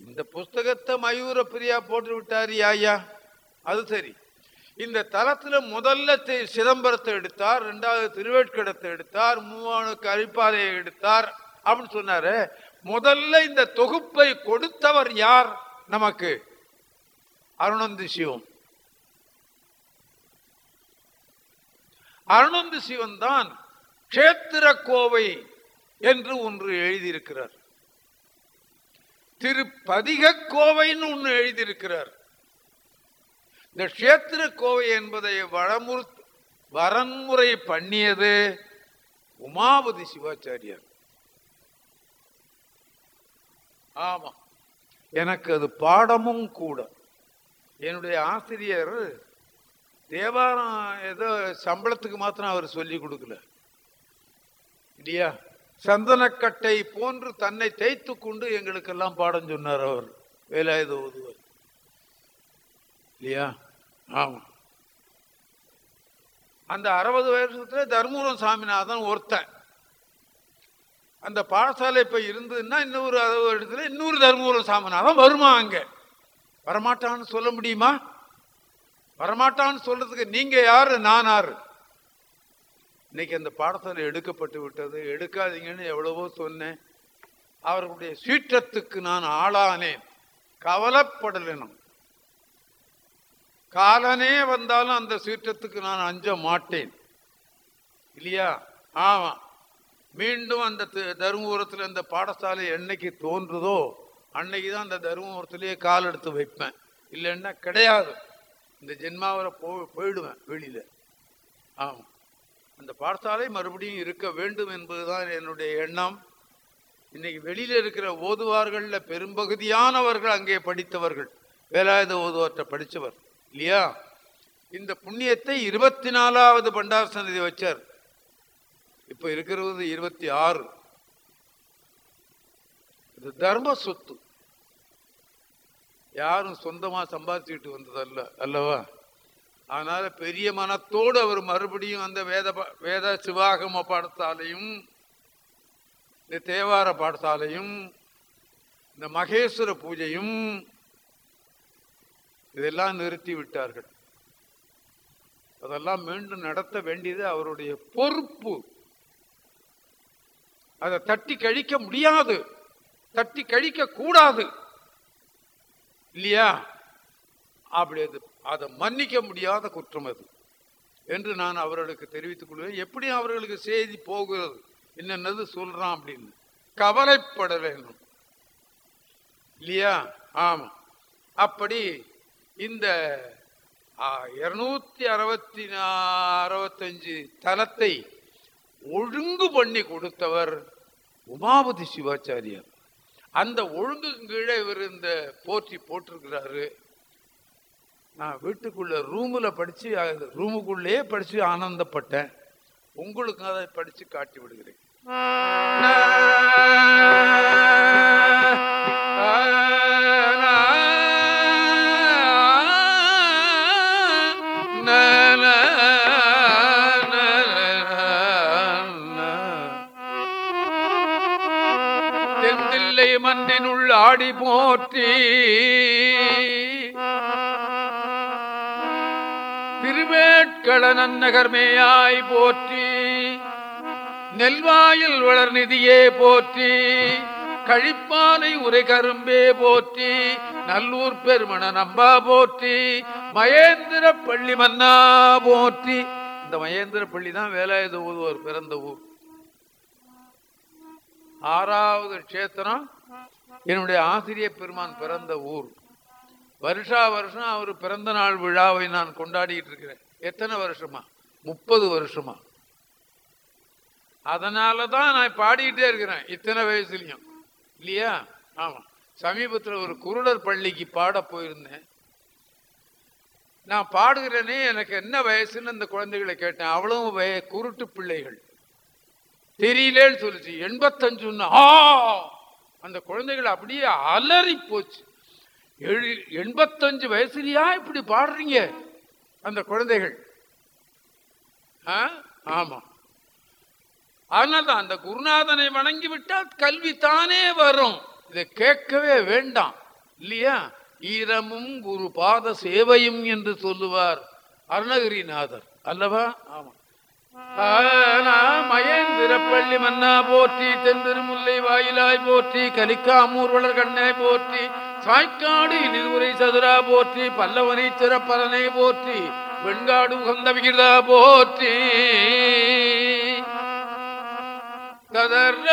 இந்த புஸ்தகத்தை மயூர பிரியா போட்டு விட்டாரு ஐயா அது சரி. இந்த தலத்துல முதல்ல சிதம்பரத்தை எடுத்தார் ரெண்டாவது திருவேட்கடத்தை எடுத்தார் மூவானுக்கு அரிப்பாதையை எடுத்தார் அப்படின்னு சொன்னாரு. முதல்ல இந்த தொகுப்பை கொடுத்தவர் யார் நமக்கு? அருணந்தி சிவம். அருணந்தி சிவன் தான் கஷேத்திர கோவை என்று ஒன்று எழுதியிருக்கிறார். திருப்பதிக கோவைன்னு ஒன்று எழுதியிருக்கிறார். இந்த கஷேத்திர கோவை என்பதை வளமுறு வரன்முறை பண்ணியது உமாபதி சிவாச்சாரியார். ஆமா எனக்கு அது பாடமும் கூட. என்னுடைய ஆசிரியர் தேவாரம் ஏதோ சம்பளத்துக்கு மாத்திரம் அவர் சொல்லி கொடுக்கல. இல்லையா? சந்தனக்கட்டை போன்று தன்னை தேய்த்து கொண்டு எங்களுக்கெல்லாம் பாடம் சொன்னார் அவர் வேலாயுத ஓதுவர் இல்லையா? ஆமாம் அந்த அறுபது வருஷத்துல தர்மபுரம் சாமிநாதன் ஒருத்தன். அந்த பாடசாலை இப்போ இருந்ததுன்னா இன்னொரு அறுபது வருடத்துல இன்னொரு தர்மபுரம் சாமிநாதன் வருமா அங்கே? வரமாட்டான்னு சொல்ல முடியுமா? வரமாட்டான்னு சொல்றதுக்கு நீங்க யாரு நான் யாரு? இன்னைக்கு அந்த பாடசாலை எடுக்கப்பட்டு விட்டது. எடுக்காதீங்கன்னு எவ்வளவோ சொன்னேன். அவர்களுடைய சீற்றத்துக்கு நான் ஆளானேன். கவலைப்படலைனும். காலனே வந்தாலும் அந்த சீற்றத்துக்கு நான் அஞ்ச மாட்டேன். இல்லையா? ஆமாம் மீண்டும் அந்த தருமபுரத்தில் அந்த பாடசாலை என்னைக்கு தோன்றுதோ அன்னைக்கு தான் அந்த தருமபுரத்திலேயே கால் எடுத்து வைப்பேன். இல்லைன்னா கிடையாது. இந்த ஜென்மாவில் போ போயிடுவேன் வெளியில். ஆமாம் அந்த பாடசாலை மறுபடியும் இருக்க வேண்டும் என்பதுதான் என்னுடைய எண்ணம். இன்னைக்கு வெளியில் இருக்கிற ஓதுவார்களில் பெரும்பகுதியானவர்கள் அங்கே படித்தவர்கள். வேலாயுத ஓதுவார்ட்ட படித்தவர் இல்லையா? இந்த புண்ணியத்தை இருபத்தி நாலாவது பண்டார சன்னதி வச்சார். இப்போ இருக்கிறது இருபத்தி ஆறு. இது தர்ம சொத்து. யாரும் சொந்தமாக சம்பாதிச்சுக்கிட்டு வந்ததல்ல அல்லவா? அதனால பெரிய மனத்தோடு அவர் மறுபடியும் அந்த வேத வேத சிவாகம பாடத்தாலையும் இந்த தேவார பாடத்தாலையும் இந்த மகேஸ்வர பூஜையும் இதெல்லாம் நிறுத்தி விட்டார்கள். அதெல்லாம் மீண்டும் நடத்த வேண்டியது அவருடைய பொறுப்பு. அதை தட்டி கழிக்க முடியாது. தட்டி கழிக்க கூடாது. இல்லையா? அப்படி அது அதை மன்னிக்க முடியாத குற்றம் அது. என்று நான் அவர்களுக்கு தெரிவித்துக் கொள்வேன். எப்படி அவர்களுக்கு செய்தி போகிறது. என்னென்னது சொல்றான் அப்படின்னு. கவலைப்பட வேண்டும். இல்லையா? ஆமா. அப்படி இந்த இருநூத்தி அறுபத்தி அறுபத்தஞ்சு தலத்தை ஒழுங்கு பண்ணி கொடுத்தவர் உமாபதி சிவாச்சாரியார். அந்த ஒழுங்கு கீழே இவர் இந்த போற்றி போட்டிருக்கிறாரு. நான் வீட்டுக்குள்ள ரூமில் படிச்சு ரூமுக்குள்ளேயே படிச்சு ஆனந்தப்பட்டேன். உங்களுக்கு அதை படிச்சு காட்டி விடுகிறேன். தென்தில்லை மன்றினுள் ஆடி போற்றி. திருவேட்கள நன்னகர்மேயாய் போற்றி நெல்வாயில் வளர் நிதியே போற்றி கழிப்பானை உரை கரும்பே போற்றி நல்லூர் பெருமண நம்பா போற்றி மகேந்திர பள்ளி மன்னா போற்றி. இந்த மகேந்திர பள்ளி தான் வேலாயுத ஊதுவர் பிறந்த ஊர். ஆறாவது க்ஷேத்திரம் என்னுடைய ஆசிரிய பெருமான் பிறந்த ஊர். வருஷா வருஷம் அவர் பிறந்த நாள் விழாவை நான் கொண்டாடிட்டு இருக்கிறேன். எத்தனை வருஷமா? முப்பது வருஷமா. அதனால தான் நான் பாடிக்கிட்டே இருக்கிறேன் இத்தனை வயசுலையும். இல்லையா? ஆமாம் சமீபத்தில் ஒரு குருடர் பள்ளிக்கு பாட போயிருந்தேன். நான் பாடுகிறேனே எனக்கு என்ன வயசுன்னு அந்த குழந்தைகளை கேட்டேன். அவ்வளவு வய குருட்டு பிள்ளைகள். தெரியலேன்னு சொல்லிச்சு. எண்பத்தஞ்சுன்னா ஆ! அந்த குழந்தைகள் அப்படியே அலறி போச்சு. எழு எண்பத்தஞ்சு வயசுலையா இப்படி பாடுறீங்க? அந்த குழந்தைகள். ஆ? ஆமா. அதனால தான் அந்த குருநாதனை வணங்கி விட்டால் கல்வி தானே வரும். இதை கேட்கவே வேண்டாம். இல்லையா? ஈரமும் குரு பாத சேவையும் என்று சொல்லுவார் அருணகிரிநாதர். அல்லவா? ஆமா. மயந்திரப்பள்ளி மன்னா போற்றி தென்திருமுல்லை வாயிலாய் போற்றி கலிக்காமூர் வளர் கண்ணை போற்றி சாய்க்காடு இனிதுரை சதுரா போற்றி பல்லவனை சிறப்பலனை போற்றி வெண்காடு உகந்த விகிதா போற்றி. கதர்ற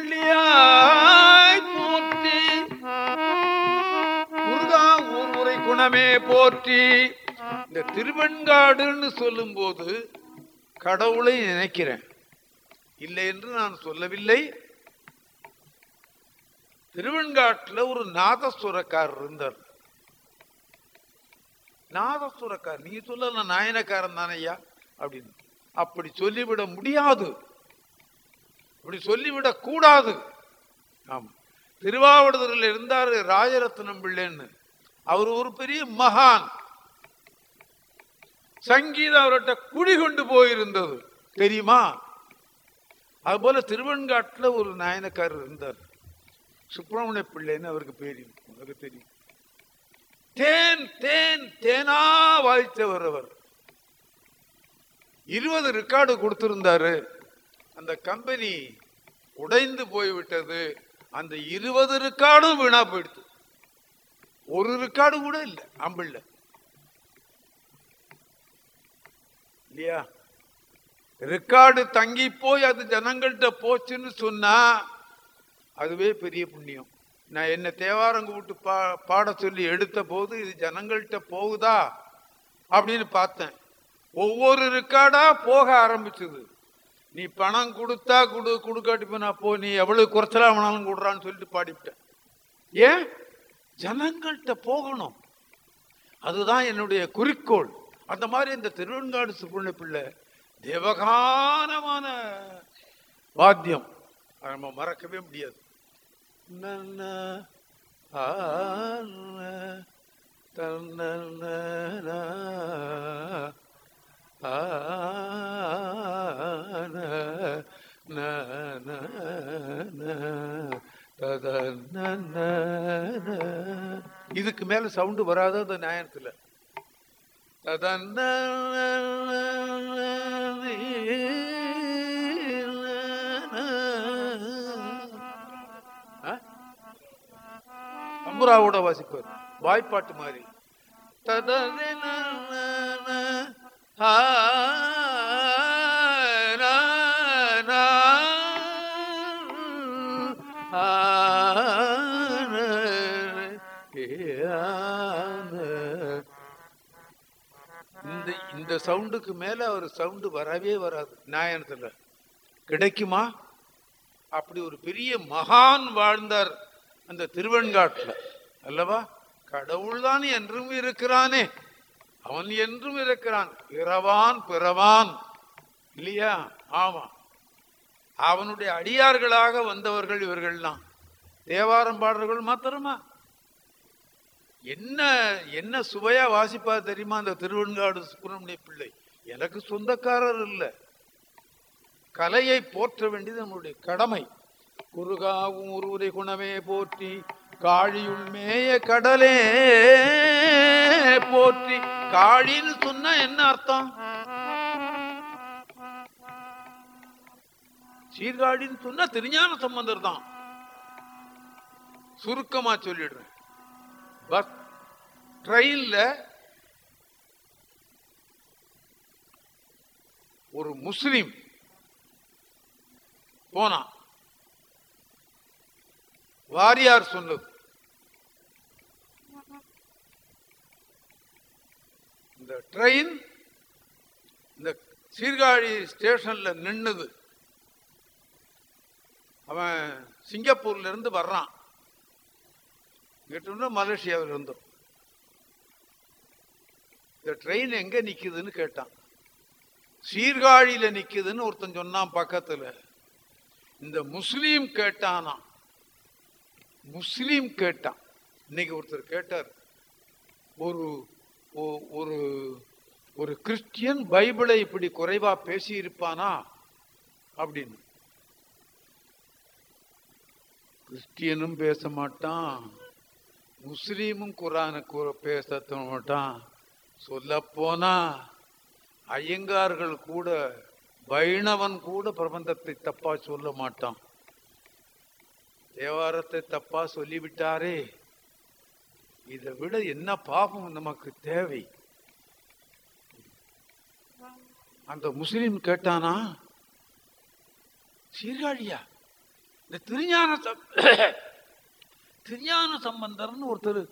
கீழ்த்திருக்காட்டு போற்றி. முருகா ஊர்முறை குணமே போற்றி. இந்த திருவெண்காடுன்னு சொல்லும்போது கடவுளை நினைக்கிறேன். இல்லை என்று நான் சொல்லவில்லை. திருவெண்காட்டில் ஒரு நாதஸ்வரக்காரர் இருந்தார். நாதஸ்வரக்காரர் நீ சொல்ல நான் நாயனக்காரன் தானே ஐயா அப்படின்னு. அப்படி சொல்லிவிட முடியாது. அப்படி சொல்லிவிடக் கூடாது ஆமா. திருவாவடுதுறையில் இருந்தார் ராஜரத்னம் பிள்ளைன்னு அவர் ஒரு பெரிய மகான். சங்கீதம் அவர்கிட்ட குடி கொண்டு போயிருந்தது. தெரியுமா? அதுபோல திருவெண்காட்டில் ஒரு நாயனக்காரர் இருந்தார். சுப்பிரமணிய பிள்ளைன்னு அவருக்கு பேரியும் அவருக்கு தெரியும். தேன் தேன் தேனா வாய்த்தவர் அவர். இருபது ரெக்கார்டு கொடுத்திருந்தாரு. அந்த கம்பெனி உடைந்து போய்விட்டது. அந்த இருபது ரெக்கார்டும் வீணா போயிடுது. ஒரு ரெக்கார்டு கூட இல்லை அம்பிள்ல. இல்லையா? ரெக்கார்டு தங்கி போய் அது ஜனங்கள்கிட்ட போச்சுன்னு சொன்னா அதுவே பெரிய புண்ணியம். நான் என்ன தேவாரங்க விட்டு பா பாட சொல்லி எடுத்த போது இது ஜனங்கள்கிட்ட போகுதா? அப்படின்னு பார்த்தேன். ஒவ்வொரு ரெக்கார்டா போக ஆரம்பிச்சது. நீ பணம் கொடுத்தா கொடு கொடுக்காட்டி போனா போ நீ எவ்வளவு குறைச்சலா வேணாலும் கொடுறான்னு சொல்லிட்டு பாடிவிட்டேன். ஏன்? ஜனங்கள்கிட்ட போகணும். அதுதான் என்னுடைய குறிக்கோள். அந்த மாதிரி இந்த திருவெண்காடு சுப்பிரமணிய பிள்ளை தேவகானமான வாத்தியம். நம்ம மறக்கவே முடியாது. தன்ன இதுக்கு மேல சவுண்டு வராது அந்த நியாயத்துல? அம்புராவோட வாசிப்பார். வாய்ப்பாட்டு மாதிரி. இந்த இந்த சவுண்டுக்கு மேல அவர் சவுண்டு வரவே வராது. நியாயத்தில். கிடைக்குமா? அப்படி ஒரு பெரிய மகான் வாழ்ந்தார் அந்த திருவெண்காட்டில். அல்லவா? கடவுள்தான் என்றும் இருக்கிறானே. அவன் என்றும் இருக்கிறான். பிறவான் பிறவான். இல்லையா? ஆமா. அவனுடைய அடியார்களாக வந்தவர்கள் இவர்கள்லாம் தேவாரம் பாடல்கள் மாத்திரமா? என்ன என்ன சுவையா வாசிப்பா தெரியுமா அந்த திருவெண்காடு சுப்பிரமணிய பிள்ளை? எனக்கு சொந்தக்காரர் இல்லை. கலையை போற்ற வேண்டியது நம்மளுடைய கடமை. குருகாவும் ஒருவரை குணமே போற்றி காழியுள் மேய கடலே போற்றி. காழின்னு சொன்னா என்ன அர்த்தம்? சீர்காழின்னு சொன்னா திருஞான சம்பந்தர் தான். சுருக்கமா சொல்லிடுறேன். பஸ் ட்ரெயின்ல ஒரு முஸ்லிம் போனான். வாரியார் சொன்னது. இந்த ட்ரெயின் இந்த சீர்காழி ஸ்டேஷன்ல நின்னுது. அவன் சிங்கப்பூர்ல இருந்து வர்றான் கேட்டோம்னா மலேசியாவில் இருந்தோம் இந்த ட்ரெயின் எங்கே நிற்குதுன்னு கேட்டான். சீர்காழியில நிற்குதுன்னு ஒருத்தன் சொன்னான் பக்கத்தில். இந்த முஸ்லீம் கேட்டானா முஸ்லீம் கேட்டான். இன்னைக்கு ஒருத்தர் கேட்டார். ஒரு ஒரு ஒரு கிறிஸ்டியன் பைபிளை இப்படி குறைவா பேசி இருப்பானா அப்படின்னு. கிறிஸ்டியனும் பேச மாட்டான். முஸ்லீமும் குரானை பேச மாட்டான். சொல்ல போனா ஐயங்கார்கள் கூட வைணவன் கூட பிரபந்தத்தை தப்பா சொல்ல மாட்டான். தேவாரத்தை தப்பா சொல்லிவிட்டாரே. இதை விட என்ன பாவம் நமக்கு தேவை? அந்த முஸ்லீம் கேட்டானா சீர்காழியா? இந்த திருஞான சம்- *coughs* திருஞான சம்பந்தர்னு ஒருத்தர்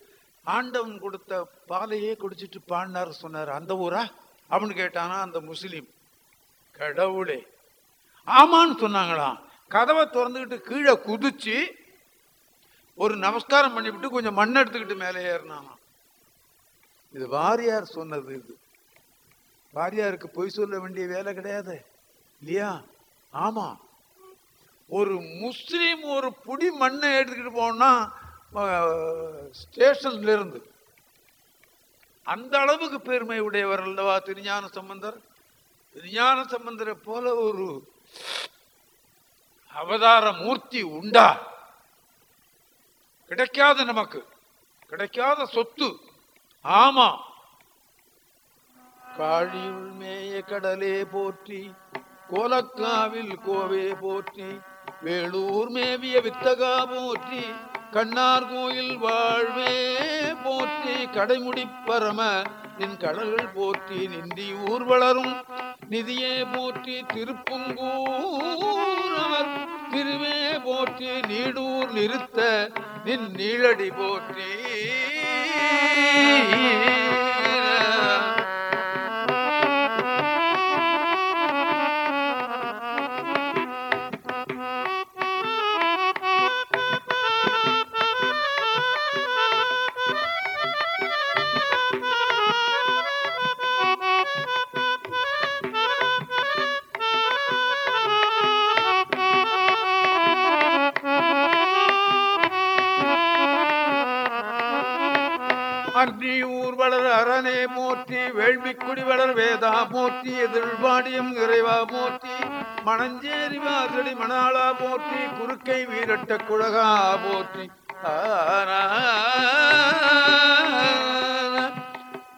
ஆண்டவன் கொடுத்த பாலையே குடிச்சிட்டு பாடினார் சொன்னார். அந்த ஊரா? அப்படின்னு கேட்டானா அந்த முஸ்லீம். கடவுளே. ஆமான்னு சொன்னாங்களாம். கதவை திறந்துக்கிட்டு கீழே குதிச்சு ஒரு நமஸ்காரம் பண்ணிவிட்டு கொஞ்சம் மண் எடுத்துக்கிட்டு மேலே ஏறினானாம். இது வாரியார் சொன்னது இது. வாரியாருக்கு பொய் சொல்ல வேண்டிய வேலை கிடையாது இல்லையா? ஆமா. ஒரு முஸ்லீம் ஒரு புடி மண்ணை எடுத்துக்கிட்டு போனா ஸ்டேஷன்ல இருந்து அந்த அளவுக்கு பெருமை உடையவர் அல்லவா திருஞான சம்பந்தர்? திருஞான சம்பந்தரை போல ஒரு அவதார மூர்த்தி உண்டா? கிடைக்காத நமக்கு கிடைக்காத சொத்து. ஆமா. காழியுள் மேய கடலே போற்றி கோலக்காவில் கோவே போற்றி வேலூர் மேவிய வித்தகா போற்றி கண்ணார் கோயில் வாழ்வே போற்றி கடைமுடி பரம நின் கடல்கள் போற்றி நின்றி ஊர் வளரும். நிதியே போற்றி திருப்புங்கூரவர் திருவே போற்றி நீடூர் நிறுத்த நின் நீழடி போற்றி. போற்றி வேள்வி வளர் வேதா போற்றி எதிர்பாடியம் இறைவா போற்றி மணஞ்சேரி வாசடி மணாளா போற்றி குறுக்கை வீரட்ட குழகா போற்றி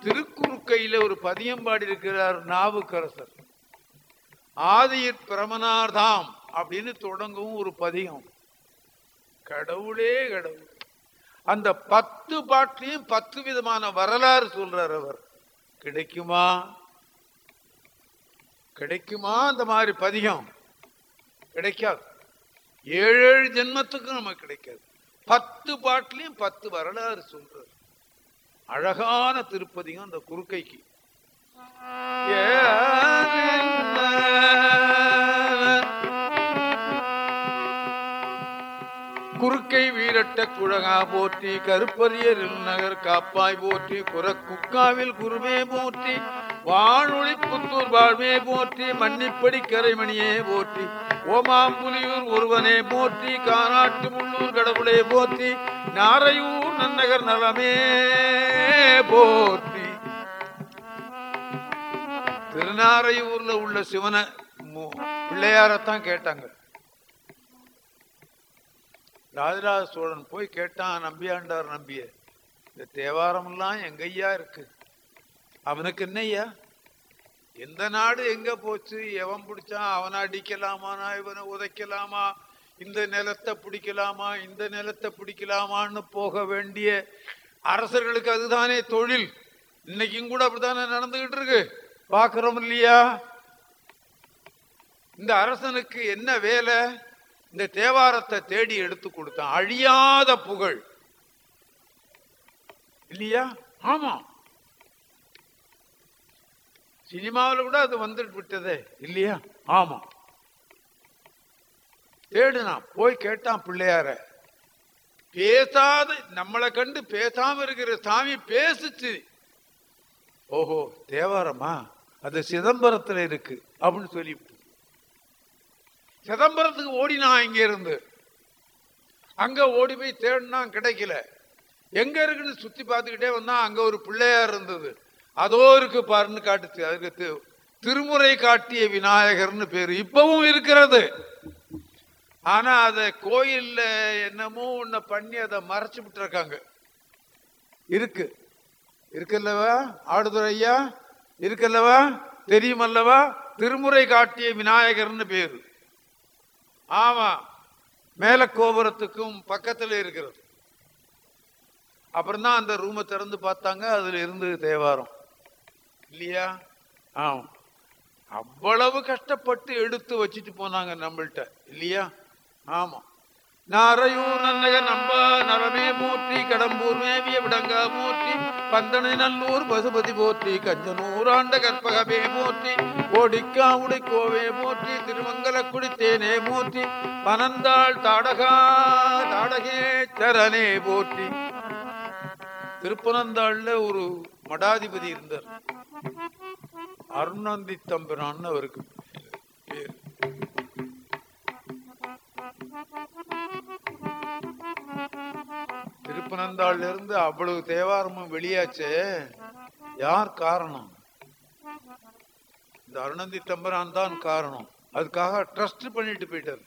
திருக்குறுக்கையில ஒரு பதியம் பாடி இருக்கிறார் நாவுக்கரசர். ஆதியிற் பிரமனார்தாம் அப்படின்னு தொடங்கவும் ஒரு பதியம். கடவுளே கடவுள். அந்த பத்து பாட்டிலையும் பத்து விதமான வரலாறு சொல்றார் அவர். கிடைக்குமா? கிடைக்குமா? அந்த மாதிரி பதிகம் கிடைக்காது. ஏழு ஏழு ஜென்மத்துக்கும் நமக்கு கிடைக்காது. பத்து பாட்டிலையும் பத்து வரலாறு சொல்றது அழகான திருப்பதிகம் அந்த குறுக்கைக்கு. குறுக்கை வீரட்ட குழகா போற்றி கருப்பரியர் நகர் காப்பாய் போற்றி குரக்குக்காவில் குருவே போற்றி வானொலி புத்தூர் வாழ்வே போற்றி மன்னிப்படி கரைமணியே போற்றி ஓமாம்புலியூர் ஒருவனே போற்றி கானாட்டு முள்ளூர் கடவுளே போற்றி நாரையூர் நன்னகர் நலமே போற்றி. திருநாரையூர்ல உள்ள சிவனை மு- பிள்ளையாரத்தான் கேட்டாங்க. ராஜராஜ சோழன் போய் கேட்டான் நம்பியாண்டார் நம்பிய இந்த தேவாரமெல்லாம் எங்கய்யா இருக்கு. அவனுக்கு என்னய்யா? எந்த நாடு எங்க போச்சு? எவன் பிடிச்சான்? அவனை அடிக்கலாமானா இவனை உதைக்கலாமா? இந்த நிலத்தை பிடிக்கலாமா? இந்த நிலத்தை பிடிக்கலாமான்னு போக வேண்டிய அரசர்களுக்கு அதுதானே தொழில். இன்னைக்கும் கூட அப்படித்தானே நடந்துகிட்டு இருக்கு? பாக்குறோம் இல்லையா? இந்த அரசனுக்கு என்ன வேலை? இந்த தேவாரத்தை தேடி எடுத்து கொடுத்தான் அழியாத புகழ். இல்லையா? ஆமா. சினிமாவில் கூட அது வந்துட்டு விட்டதே இல்லையா? ஆமா. தேடுனான் போய் கேட்டான் பிள்ளையார பேசாத நம்மளை கண்டு பேசாம இருக்கிற சாமி பேசுச்சு. ஓஹோ தேவாரமா? அது சிதம்பரத்துல இருக்கு. அப்படின்னு சொல்லி சிதம்பரத்துக்கு ஓடினான் இங்க இருந்து அங்க ஓடி போய் தேடினா கிடைக்கல. எங்க இருக்குன்னு சுத்தி பார்த்துக்கிட்டே வந்தா அங்க ஒரு பிள்ளையார் இருந்தது. அதோ இருக்கு பாருன்னு காட்டுச்சு. அதுக்கு திருமுறை காட்டிய விநாயகர்னு பேரு. இப்பவும் இருக்கிறது. ஆனா அத கோயில்ல என்னமோ ஒன்ன பண்ணி அதை மறைச்சு விட்டுருக்காங்க. இருக்கு. இருக்குல்லவா? ஆடுதுறை ஐயா? இருக்குல்லவா? தெரியுமல்லவா? திருமுறை காட்டிய விநாயகர்னு பேரு. ஆமா மேல கோபுரத்துக்கும் பக்கத்துல இருக்கிறது. அப்புறம் தான் அந்த ரூமை திறந்து பார்த்தாங்க அதுல இருந்து தேவாரம். இல்லையா? ஆமா. அவ்வளவு கஷ்டப்பட்டு எடுத்து வச்சுட்டு போனாங்க நம்மள்கிட்ட இல்லையா? ஆமா. நாரையூர் நன்னக நம்ப நரமே மூற்றி கடம்பூர் மேவிய விடங்கா மூற்றி பந்தனை நல்லூர் பசுபதி போற்றி கஞ்சனூர் ஆண்ட கற்பகமே மூற்றி ஓடிக்காவுடி கோவே மூற்றி திருமங்கலக்குடி தேனே மூற்றி பனந்தாள் தாடகா தாடகே சரணே போற்றி. திருப்பனந்தாள்ல ஒரு மடாதிபதி இருந்தார். அருணந்தி தம்பிரான்னு அவருக்கு பேர். திருப்பனந்தாள்ல இருந்து அவ்வளவு தேவாரமும் வெளியாச்சே? யார் காரணம்? இந்த அருணந்தி தம்பரான் தான் காரணம். அதுக்காக ட்ரஸ்ட் பண்ணிட்டு போயிட்டார்.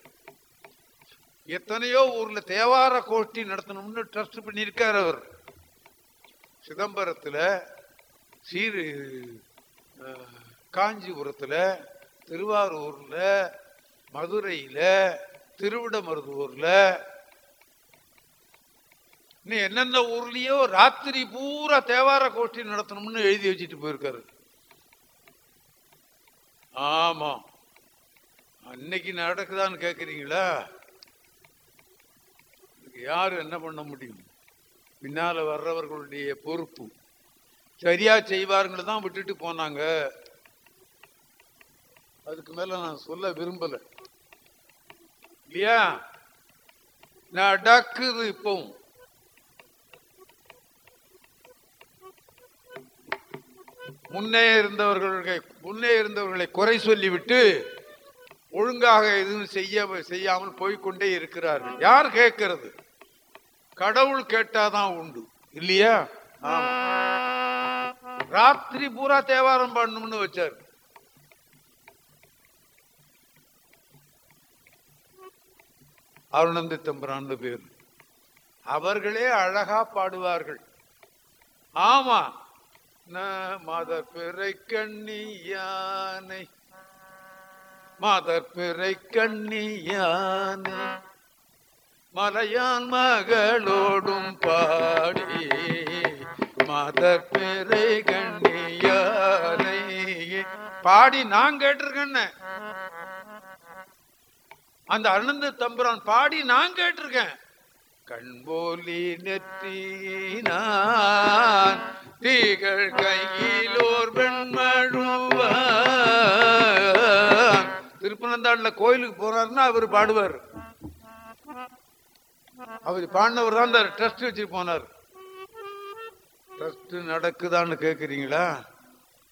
எத்தனையோ ஊர்ல தேவார கோஷ்டி நடத்தணும்னு ட்ரஸ்ட் பண்ணியிருக்கார் அவர். சிதம்பரத்துல சீரு காஞ்சிபுரத்துல திருவாரூர்ல மதுரையில திருவிடமருதூர்ல இன்னும் என்னென்ன ஊர்லயோ ராத்திரி பூரா தேவார கோஷ்டி நடத்தணும்னு எழுதி வச்சுட்டு போயிருக்காரு. ஆமா. அன்னைக்கு நடக்குதான்னு கேக்குறீங்களா? இதுக்கு யாரு என்ன பண்ண முடியும்? பின்னால வர்றவர்களுடைய பொறுப்பு. சரியா செய்வாருங்களை தான் விட்டுட்டு போனாங்க. அதுக்கு மேல நான் சொல்ல விரும்பலை. இல்லையா நடக்குது இப்பவும் முன்னே இருந்தவர்களை முன்னே இருந்தவர்களை குறை சொல்லிவிட்டு ஒழுங்காக எதுவும் செய்ய செய்யாமல் போய்க்கொண்டே இருக்கிறார்கள் யார் கேட்கிறது கடவுள் கேட்டாதான் உண்டு இல்லையா. ராத்திரி பூரா தேவாரம் பண்ணணும்னு வச்சார் அருணந்தி தம்பரான்னு பேர். அவர்களே அழகா பாடுவார்கள். ஆமா ந- மாதர் பிறை கண்ணி யானை மாதர் பிறை கண்ணி யானை மலையான் மகளோடும் பாடி மாதர் பிறை கண்ணி யானை பாடி நான் கேட்டிருக்கேன்னு. அந்த அருணந்த தம்புரான் பாடி நான் கேட்டிருக்கேன். கண்போலி நெற்றினான் தீகள் கையிலோர் வெண்மழுவான். திருப்பனந்தாடுல கோயிலுக்கு போறாருன்னா அவர் பாடுவார். அவர் பாடினவர் தான் அந்த ட்ரஸ்ட் வச்சு போனார். ட்ரஸ்ட் நடக்குதான்னு கேட்குறீங்களா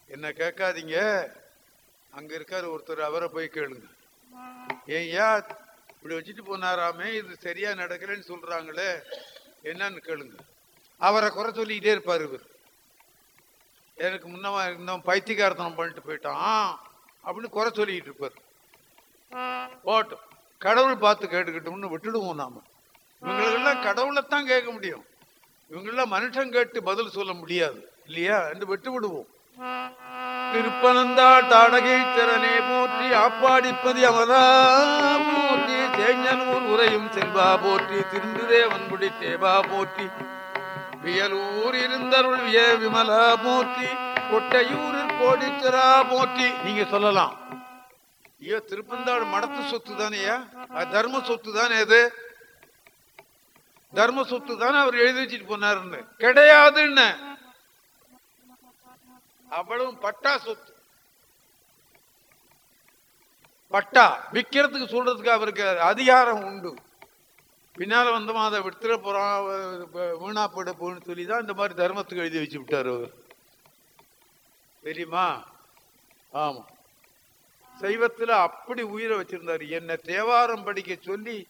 என்ன கேட்காதீங்க. அங்க இருக்காரு ஒருத்தர் அவரை போய் கேளுங்க. ஏய்யா இப்படி வச்சுட்டு போனாராமே இது சரியா நடக்கலைன்னு சொல்றாங்களே என்னன்னு கேளுங்க. அவரை குறை சொல்லிக்கிட்டே இருப்பார் இவர். எனக்கு முன்னவா இருந்தவன் பைத்தியகார்த்தனம் பண்ணிட்டு போயிட்டான் அப்படின்னு குறை சொல்லிக்கிட்டு இருப்பார். போட்டோம் கடவுள் பார்த்து கேட்டுக்கிட்டோம்னு விட்டுடுவோம் நாம. இவங்களுக்கெல்லாம் கடவுளைத்தான் கேட்க முடியும். இவங்களெல்லாம் மனுஷன் கேட்டு பதில் சொல்ல முடியாது இல்லையா? என்று விட்டு விடுவோம் திருப்பனந்தா தாடகை திறனே போற்றி ஆப்பாடிப்பதி அமரா போற்றி சேஞ்சனூர் உரையும் செல்வா போற்றி திருந்துதேவன் குடி தேவா போற்றி. வியலூர் இருந்தருள் விய விமலா போற்றி கொட்டையூரில் கோடித்திரா போற்றி. நீங்க சொல்லலாம். ஐயோ திருப்பந்தாள் மடத்து சொத்து தானேயா தர்ம சொத்து தானே அது? தர்ம சொத்து தானே அவர் எழுதி வச்சுட்டு போனாருன்னு. கிடையாதுன்னு. அவ்வளவும் பட்டா சொத்து. பட்டா விற்கிறதுக்கு சொல்றதுக்கு அவருக்கு அதிகாரம் உண்டு. பின்னால் வந்தமா அதை விட்டுற போறான் அவ- வீணா போயிட சொல்லி தான் இந்த மாதிரி தர்மத்துக்கு எழுதி வச்சு விட்டார் அவர். தெரியுமா? ஆமாம் சைவத்தில் அப்படி உயிரை வச்சிருந்தாரு. என்னை தேவாரம் படிக்க சொல்லி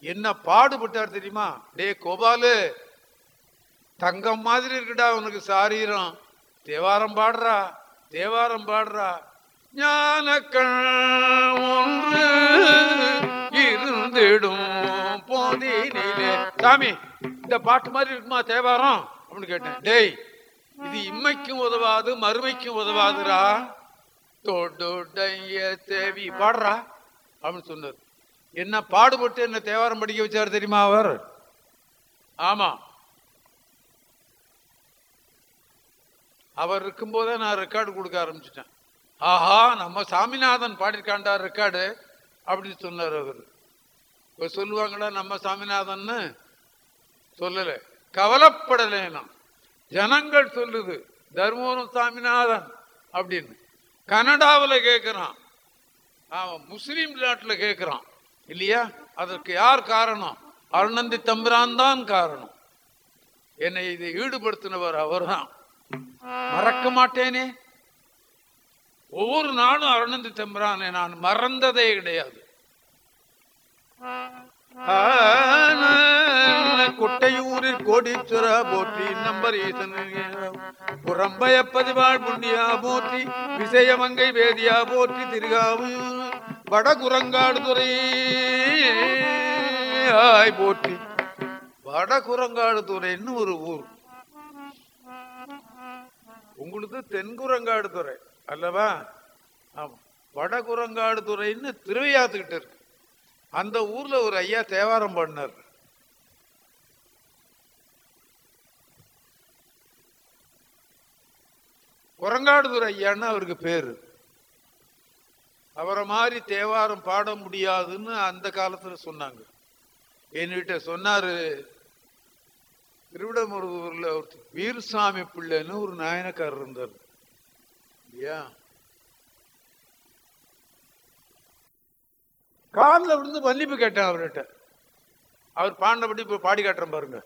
என்ன பாடுபட்டார் தெரியுமா? டே கோபாலு தங்கம் மாதிரி இருக்குடா உனக்கு சாரீரம். தேவாரம் பாடுறா தேவாரம் பாடுறா. ஞானக்கண் ஒன்று இருந்திடும் போதினிலே. சாமி இந்த பாட்டு மாதிரி இருக்குமா தேவாரம்? அப்படின்னு கேட்டேன். டேய் இது இம்மைக்கும் உதவாது மறுமைக்கும் உதவாதுடா. தொடுடைய தேவி. பாடுறா அப்படின்னு சொன்னார். என்ன பாடுபட்டு என்ன தேவாரம் படிக்க வச்சார் தெரியுமா அவர்? ஆமா. அவர் இருக்கும்போதே நான் ரெக்கார்டு கொடுக்க ஆரம்பிச்சிட்டேன். ஆஹா நம்ம சாமிநாதன் பாடியிருக்காண்டா ரெக்கார்டு அப்படின்னு சொன்னார் அவர். இப்போ சொல்லுவாங்களா நம்ம சாமிநாதன்னு? சொல்லலை. கவலைப்படலை நான் ஜனங்கள் சொல்லுது தர்மபுரம் சாமிநாதன் அப்படின்னு. கனடாவில் கேட்குறான் அவன் முஸ்லீம் நாட்டில் கேட்குறான் இல்லையா? அதற்கு யார் காரணம்? அருணந்தி தம்பிரான் தான் காரணம். என்னை இதை ஈடுபடுத்தினவர் அவர்தான். மறக்க மாட்டேனே. ஒவ்வொரு நாளும் அருணந்தி தம்பிரானை நான் மறந்ததே கிடையாது. கொட்டையூரில் கோடீஸ்வர போற்றி நம்பர் புறம்பய பதிவாள் புண்ணியா போற்றி விசயமங்கை வேதியா போற்றி திருகாவூர் வடகுரங்காடுதுறை ஆய் போற்றி. வடகுரங்காடுதுறைன்னு ஒரு ஊர். உங்களுக்கு தென்குரங்காடுதுறை. அல்லவா? வடகுரங்காடு துறைன்னு திருவையாத்துக்கிட்டு இருக்கு. அந்த ஊர்ல ஒரு ஐயா தேவாரம் பண்ணார். குரங்காடுதுறை ஐயான்னு அவருக்கு பேரு. அவரை மாதிரி தேவாரம் பாட முடியாதுன்னு அந்த காலத்துல சொன்னாங்க. என்கிட்ட சொன்னாரு திருவிடமுருகூர்ல ஒரு வீரசாமி பிள்ளைன்னு ஒரு நாயனக்காரர் இருந்தார். இல்லையா காலில் விழுந்து மன்னிப்பு கேட்டேன் அவர்கிட்ட. அவர் பாடினபடி இப்போ பாடி காட்டுறேன் பாருங்க.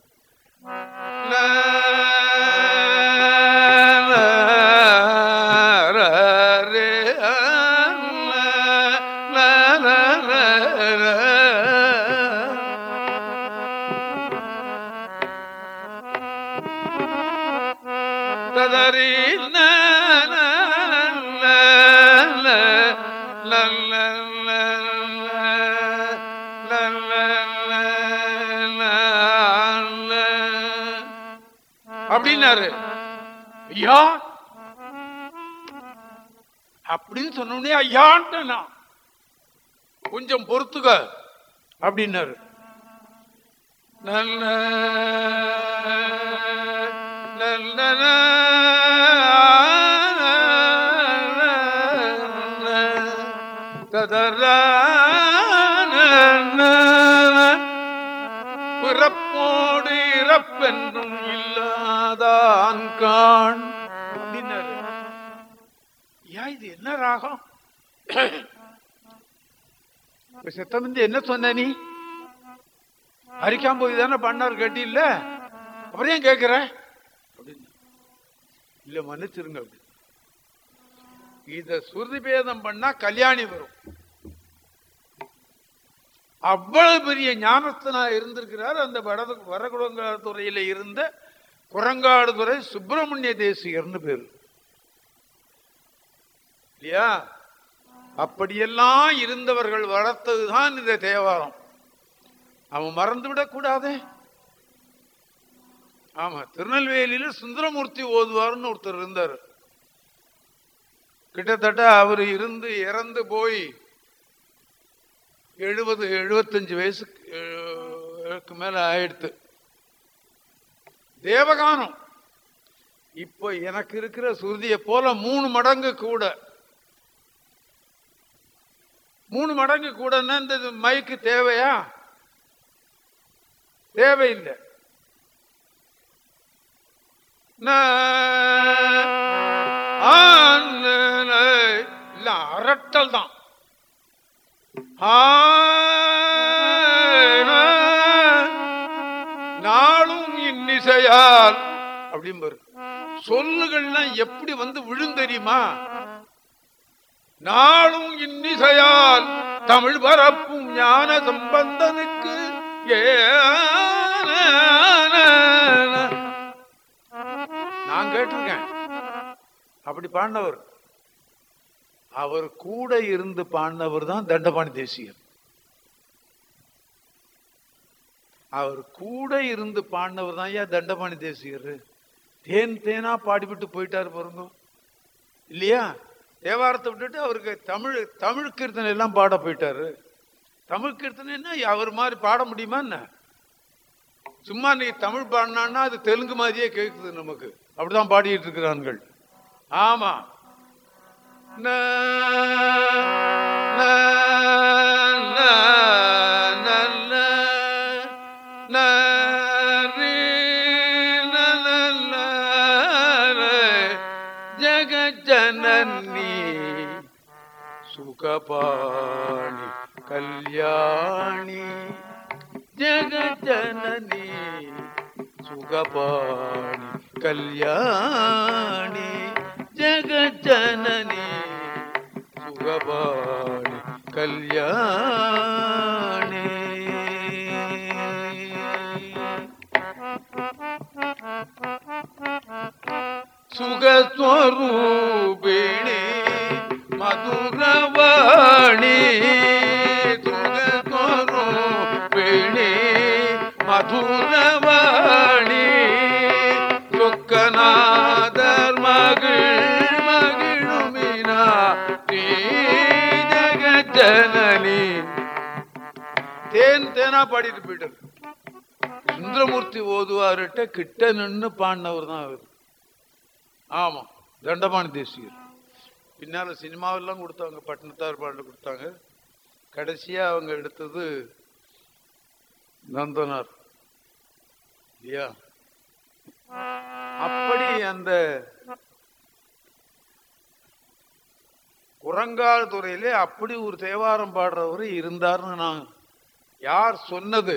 அப்படின்னாரு ஐயா அப்படின்னு சொன்னோடனே ஐயான்ட்டு நான் கொஞ்சம் பொறுத்துக்க அப்படின்னாரு. நல்ல நல்ல ராகம் இப்ப என்ன சொன்ன நீ? ஹரிக்காம்போய் தானே பண்ணார் கட்டி இல்ல அப்புறம் ஏன் கேட்கிற அப்படின்னு இல்ல மன்னிச்சிருங்க அப்படி. இத சுருதி பேதம் பண்ணா கல்யாணி வரும். அவ்வளவு பெரிய ஞானத்தனா இருந்திருக்கிறார். அந்த வடது வரகுடங்காடுதுறையில இருந்த குரங்காடுதுறை சுப்பிரமணிய தேசிகர்னு பேரு. இல்லையா? அப்படியெல்லாம் இருந்தவர்கள் வளர்த்ததுதான் இந்த தேவாரம். அவன் மறந்து விடக்கூடாதே ஆமா திருநெல்வேலியில சுந்தரமூர்த்தி ஓதுவார்னு ஒருத்தர் இருந்தார். கிட்டத்தட்ட அவர் இருந்து இறந்து போய் எழுபது எழுபத்தஞ்சு வயசுக்கு மேல ஆயிடுத்து. தேவகானம். இப்போ எனக்கு இருக்கிற சுருதியை போல மூணு மடங்கு கூட. மூணு மடங்கு கூடன்னா இந்த மைக்கு தேவையா? தேவையில்லை. இல்ல அரட்டல் தான். நாளும் இன்னிசையால் அப்படிம்பாரு. சொல்லுகள்லாம் எப்படி வந்து விழுந்தெரியுமா? நாளும் இன்னிசையால் தமிழ் பரப்பும் ஞான சம்பந்தனுக்கு ஏன நான் கேட்டிருக்கேன். அப்படி பாடினவர். அவர் கூட இருந்து பாடினவர் தான் தண்டபாணி தேசியர் அவர் கூட இருந்து பாடினவர் தான் ஏன் தண்டபாணி தேசியர் தேன் தேனா பாடிவிட்டு போயிட்டாரு பாருங்க. இல்லையா? தேவாரத்தை விட்டுட்டு அவருக்கு தமிழ் தமிழ் கீர்த்தனை எல்லாம் பாட போயிட்டாரு. தமிழ் கீர்த்தனைன்னா அவர் மாதிரி பாட முடியுமா என்ன? சும்மா நீ தமிழ் பாடினான்னா அது தெலுங்கு மாதிரியே கேட்குது நமக்கு. அப்படிதான் பாடிட்டு இருக்கிறார்கள் ஆமா. कल्याणी कपाणि कल्याणि जगजननी सुखपाणि कल्याणि जगजननी सुखपाणि कल्याणि। सुखस्वरूपिणी கல்யாணி சுகஸ்வரூபிணி மதுரவாணி சுகஸ்வரூபிணி மதுரவாணி சொக்கநாதர் மகிழ் மகிழுமினா. ஸ்ரீ தேன் தேனா பாடிட்டு போயிட்டார். சுந்தரமூர்த்தி ஓதுவார்கிட்ட கிட்ட நின்னு பாடினவர் தான் அவர். ஆமா தண்டபாணி தேசியர் பின்னால சினிமாவெல்லாம் கொடுத்தாங்க பட்டினத்தார் பாடல கொடுத்தாங்க. கடைசியா அவங்க எடுத்தது நந்தனார். இல்லையா? அப்படி அந்த குரங்கால் துறையிலே அப்படி ஒரு தேவாரம் பாடுறவர் இருந்தார்னு நான் யார் சொன்னது?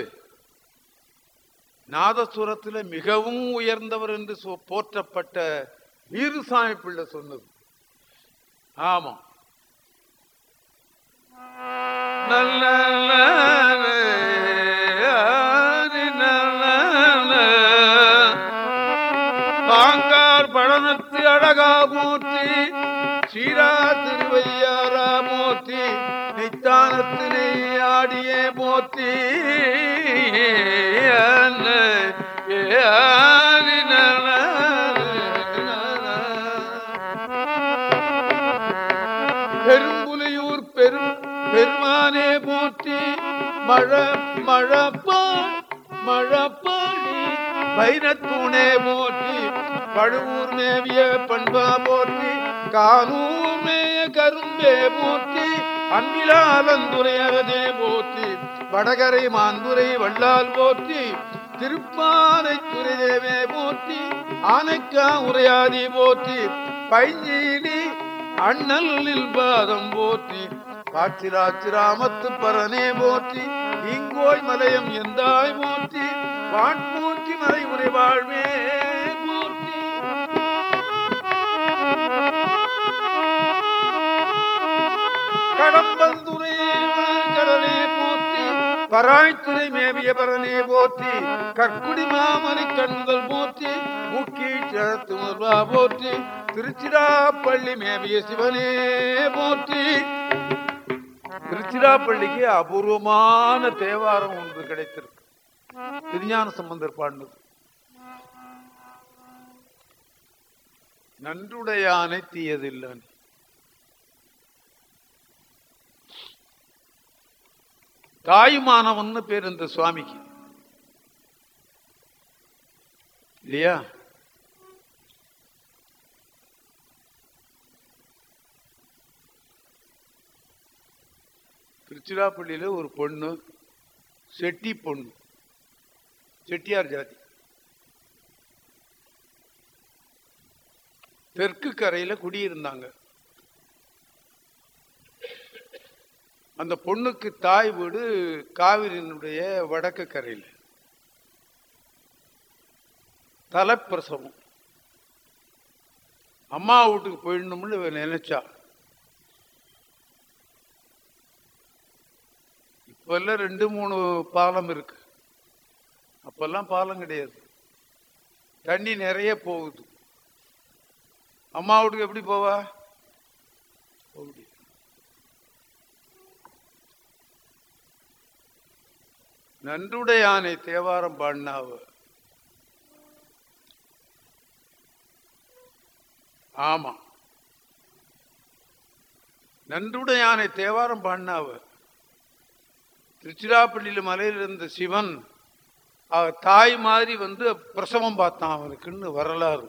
நாதசுரத்தில் மிகவும் உயர்ந்தவர் என்று போற்றப்பட்ட வீரசாமி பிள்ளை சொன்னது. ஆமா. நல்ல பாங்கார் பழனத்து அழகா மூர்த்தி சீரா திருவையாரா மூர்த்தி நித்தானத்திலே ஆடியே மூர்த்தி ஏ மழ மழப்பா மழப்பாடி வைரத்தூணே போற்றி பழுவூர் மேவிய பண்பா போற்றி. கானூர் மேய கரும்பே போற்றி. அன்பிலாலந்துரையரதே போற்றி. வடகரை மாந்துரை வள்ளால் போற்றி. திருப்பாறை துறைதேவே போற்றி. ஆனைக்கா உரையாதி போற்றி. பைஞ்சீடி அண்ணலில் பாதம் போற்றி. காற்றிராச்சிராமத்து பரனே போற்றி இங்கோய் மலையம் எந்தாய் போற்றி வான்மூர்த்தி மலை உரை வாழ்வே போற்றி. கடம்பந்துரை கடலே போற்றி பராய்த்துறை மேவிய பரனே போற்றி கற்குடி மாமலை கண்கள் போற்றி முக்கீச்சத்துமர்வா போற்றி திருச்சிராப்பள்ளி மேவிய சிவனே போற்றி. திருச்சிராப்பள்ளிக்கு அபூர்வமான தேவாரம் ஒன்று கிடைத்திருக்கு. திருஞான சம்பந்தர் பாடினது. நன்றுடையானை தீயதில்லான் தாயுமானவன் பேர் இந்த சுவாமிக்கு. இல்லையா? திருச்சிராப்பள்ளியில் ஒரு பொண்ணு செட்டி பொண்ணு செட்டியார் ஜாதி. தெற்கு கரையில் குடியிருந்தாங்க. அந்த பொண்ணுக்கு தாய் வீடு காவிரியினுடைய வடக்கு கரையில். தலைப்பிரசவம். அம்மா வீட்டுக்கு போயிடணும்னு நினைச்சா. இப்போல்லாம் ரெண்டு மூணு பாலம் இருக்கு. அப்போல்லாம் பாலம் கிடையாது. தண்ணி நிறைய போகுது. அம்மா வீட்டுக்கு எப்படி போவா? போக நன்றுடைய யானை தேவாரம் பாடினாவ. ஆமா. நன்றுடையானை தேவாரம் பாடினாவ. திருச்சிராப்பள்ளியில் மலையில் இருந்த சிவன் தாய் மாதிரி வந்து பிரசவம் பார்த்தான் அவனுக்குன்னு வரலாறு.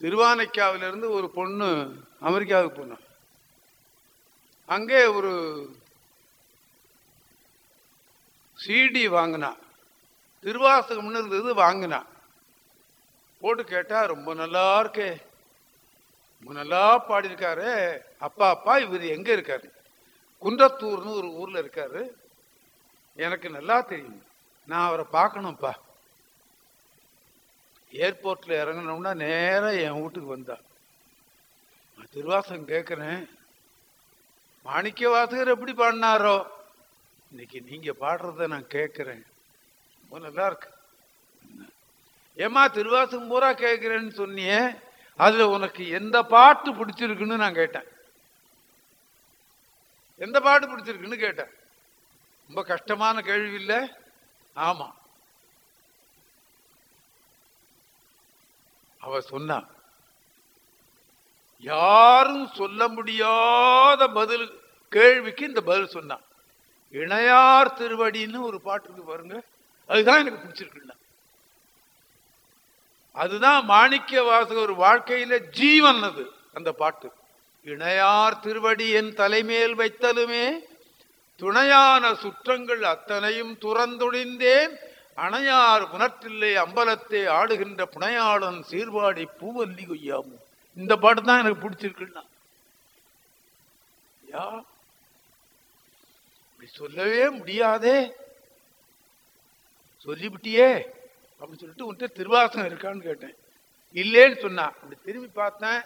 திருவானைக்காவிலிருந்து ஒரு பொண்ணு அமெரிக்காவுக்கு போனான் அங்கே ஒரு சிடி வாங்கினா. திருவாசகம்னு இருந்தது வாங்கினா. போட்டு கேட்டா ரொம்ப நல்லா இருக்கே. முன்னெல்லாம் நல்லா பாடியிருக்காரு. அப்பா அப்பா இவர் எங்கே இருக்காரு? குன்றத்தூர்னு ஒரு ஊரில் இருக்காரு. எனக்கு நல்லா தெரியும். நான் அவரை பார்க்கணும்ப்பா. ஏர்போர்ட்டில் இறங்கினோம்னா நேராக என் வீட்டுக்கு வந்தா. நான் திருவாசகம் கேட்குறேன் மாணிக்க வாசகர் எப்படி பாடினாரோ? இன்னைக்கு நீங்கள் பாடுறத நான் கேட்குறேன் ரொம்ப நல்லா இருக்கு. ஏமா திருவாசகம் பூரா கேட்குறேன்னு சொன்னியே. அதுல உனக்கு எந்த பாட்டு பிடிச்சிருக்குன்னு நான் கேட்டேன். எந்த பாட்டு பிடிச்சிருக்குன்னு கேட்டேன். ரொம்ப கஷ்டமான கேள்வி இல்லை? ஆமா. அவ சொன்னான் யாரும் சொல்ல முடியாத பதில் கேள்விக்கு இந்த பதில் சொன்னான் இணையார் திருவடின்னு ஒரு பாட்டு இருக்கு பாருங்க அதுதான் எனக்கு பிடிச்சிருக்குண்ணா அதுதான் மாணிக்க வாசகர் வாழ்க்கையில ஜீவன் அது அந்த பாட்டு. இணையார் திருவடி என் தலைமேல் வைத்தலுமே துணையான சுற்றங்கள் அத்தனையும் துறந்துழிந்தேன் அணையார் புனற்றில்லை அம்பலத்தை ஆடுகின்ற புனையாளன் சீர்பாடி பூவல்லி கொய்யாமும் இந்த பாட்டு தான் எனக்கு பிடிச்சிருக்குன்னா. யா சொல்லவே முடியாதே. சொல்லிவிட்டியே. அப்படின்னு சொல்லிட்டு உன்கிட்ட திருவாசகம் இருக்கான்னு கேட்டேன். இல்லேன்னு சொன்னா அப்படி திரும்பி பார்த்தேன்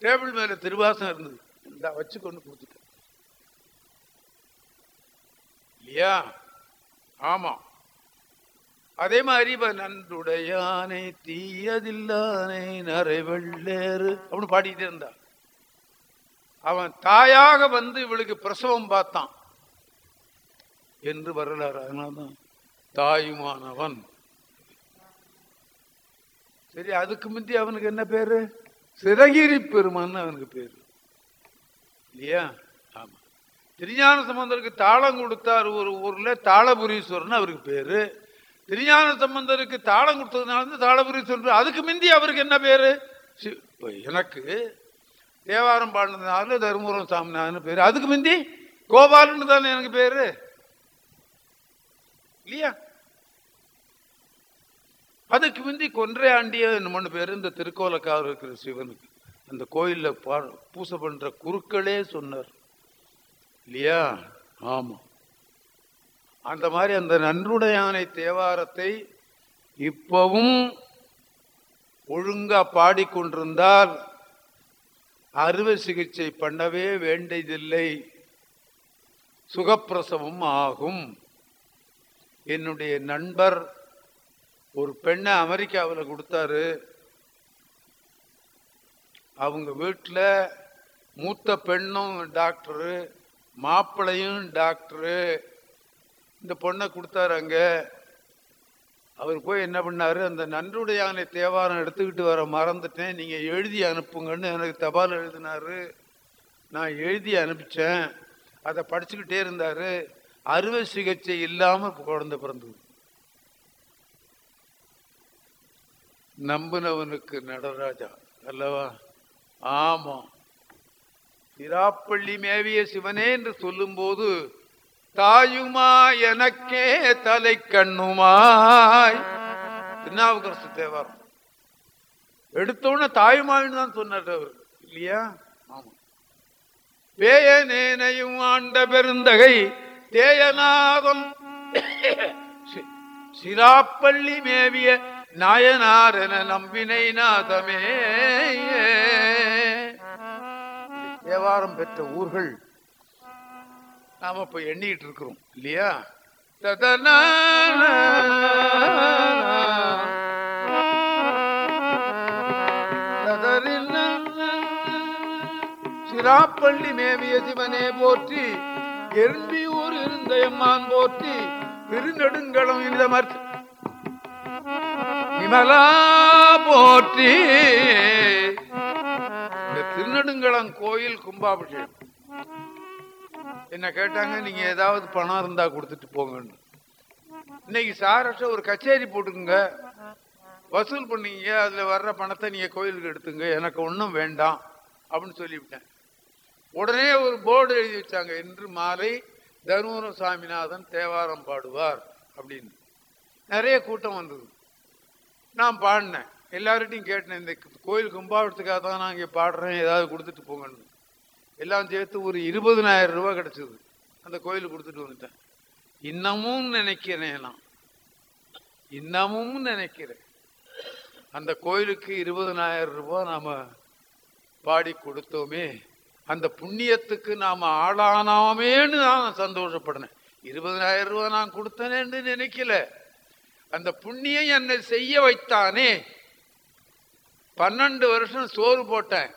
டேபிள் மேல திருவாசகம் இருந்தது. இந்த வச்சு கொண்டு கொடுத்துட்டேன். இல்லையா? ஆமா. அதே மாதிரி நன்றுடையானை தீயதில்லானை நரைவள்ளேறு அப்படின்னு பாடிக்கிட்டே இருந்தான் அவன் தாயாக வந்து இவளுக்கு பிரசவம் பார்த்தான். என்று வரலாறு அதனால்தான் தாயுமானவன் சரி அதுக்கு முந்தி அவனுக்கு என்ன பேரு? சிறகிரி பெருமான்னு அவனுக்கு பேரு. இல்லையா? ஆமா. திருஞான சம்பந்தருக்கு தாளம் கொடுத்தார் ஒரு ஊர்ல தாளபுரீஸ்வரன் அவருக்கு பேரு. திருஞான சம்பந்தருக்கு தாளம் கொடுத்ததுனால இருந்து தாளபுரீஸ்வரன் அதுக்கு முந்தி அவருக்கு என்ன பேரு? எனக்கு தேவாரம் பாடினதுனால தருமபுரம் சாமிநாதன் பேரு. அதுக்கு முந்தி கோபாலன்னு தானே எனக்கு பேரு? இல்லையா? அதுக்கு முந்தி கொன்றையாண்டிய மூணு பேர் இந்த திருக்கோலக்காக இருக்கிற சிவனுக்கு அந்த கோயிலில் பா பூசை பண்ணுற குருக்களே சொன்னார். இல்லையா? ஆமாம் அந்த மாதிரி அந்த நன்றுடையானை தேவாரத்தை இப்பவும் ஒழுங்கா பாடிக்கொண்டிருந்தால் அறுவை சிகிச்சை பண்ணவே வேண்டியதில்லை. சுகப்பிரசவம் ஆகும். என்னுடைய நண்பர் ஒரு பெண்ணை அமெரிக்காவில் கொடுத்தாரு. அவங்க வீட்டில் மூத்த பெண்ணும் டாக்டரு மாப்பிள்ளையும் டாக்டரு. இந்த பொண்ணை கொடுத்தாரு அங்கே. அவர் போய் என்ன பண்ணாரு? அந்த நன்றுடைய யானை தேவாரம் எடுத்துக்கிட்டு வர மறந்துட்டேன். நீங்கள் எழுதி அனுப்புங்கன்னு எனக்கு தபால் எழுதினாரு. நான் எழுதி அனுப்பிச்சேன். அதை படிச்சுக்கிட்டே இருந்தார். அறுவை சிகிச்சை இல்லாமல் குழந்தை பிறந்தது. நம்பினவனுக்கு நடராஜா அல்லவா? ஆமா. திராப்பள்ளி மேவிய சிவனே என்று சொல்லும்போது தாயுமா எனக்கே தலை கண்ணுமாய். திருநாவுக்கரசு தேவாரம். எடுத்தோடனே தாயுமாவின்னு தான் சொன்னார் அவர் இல்லையா? ஆமா. பேயனேனையும் ஆண்ட பெருந்தகை தேயநாதம். சிராப்பள்ளி மேவிய நாயனார் என நம்பினை நாதமே. தேவாரம் பெற்ற ஊர்கள் நாம இப்ப எண்ணிட்டு இருக்கிறோம் இல்லையா? ததன. சிராப்பள்ளி மேவிய சிவனே போற்றி எறும்பியூர் இருந்த எம்மான் போற்றி திருநெடுங்களம் இனிதமர் விமலா போற்றி. இந்த திருநெடுங்கலம் கோயில் கும்பாபிஷேகம். என்ன கேட்டாங்க? நீங்க ஏதாவது பணம் இருந்தா கொடுத்துட்டு போங்கன்னு. இன்னைக்கு சாரட்ட ஒரு கச்சேரி போட்டுக்குங்க. வசூல் பண்ணீங்க அதுல வர்ற பணத்தை நீங்க கோயிலுக்கு எடுத்துங்க. எனக்கு ஒன்றும் வேண்டாம் அப்படின்னு சொல்லிவிட்டேன். உடனே ஒரு போர்டு எழுதி வச்சாங்க. இன்று மாலை தருமபுரம் சாமிநாதன் தேவாரம் பாடுவார் அப்படின்னு. நிறைய கூட்டம் வந்தது. நான் பாடினேன். எல்லார்கிட்டையும் கேட்டேன் இந்த கோயில் கும்பாவட்டத்துக்காக தான் நான் இங்கே பாடுறேன் ஏதாவது கொடுத்துட்டு போங்கன்னு. எல்லாம் சேர்த்து ஒரு இருபதனாயிரம் ரூபா கிடச்சிது. அந்த கோயிலுக்கு கொடுத்துட்டு வந்துட்டேன். இன்னமும் நினைக்கிறேன் நான். இன்னமும் நினைக்கிறேன். அந்த கோயிலுக்கு இருபதனாயிரம் ரூபாய் நாம பாடி கொடுத்தோமே அந்த புண்ணியத்துக்கு நாம் ஆளானாமேன்னு நான் சந்தோஷப்படுனேன் இருபதனாயிரம் ரூபா நான் கொடுத்தனேன்னு நினைக்கல. அந்த புண்ணியம் என்னை செய்ய வைத்தானே? பன்னெண்டு வருஷம் சோறு போட்டேன்.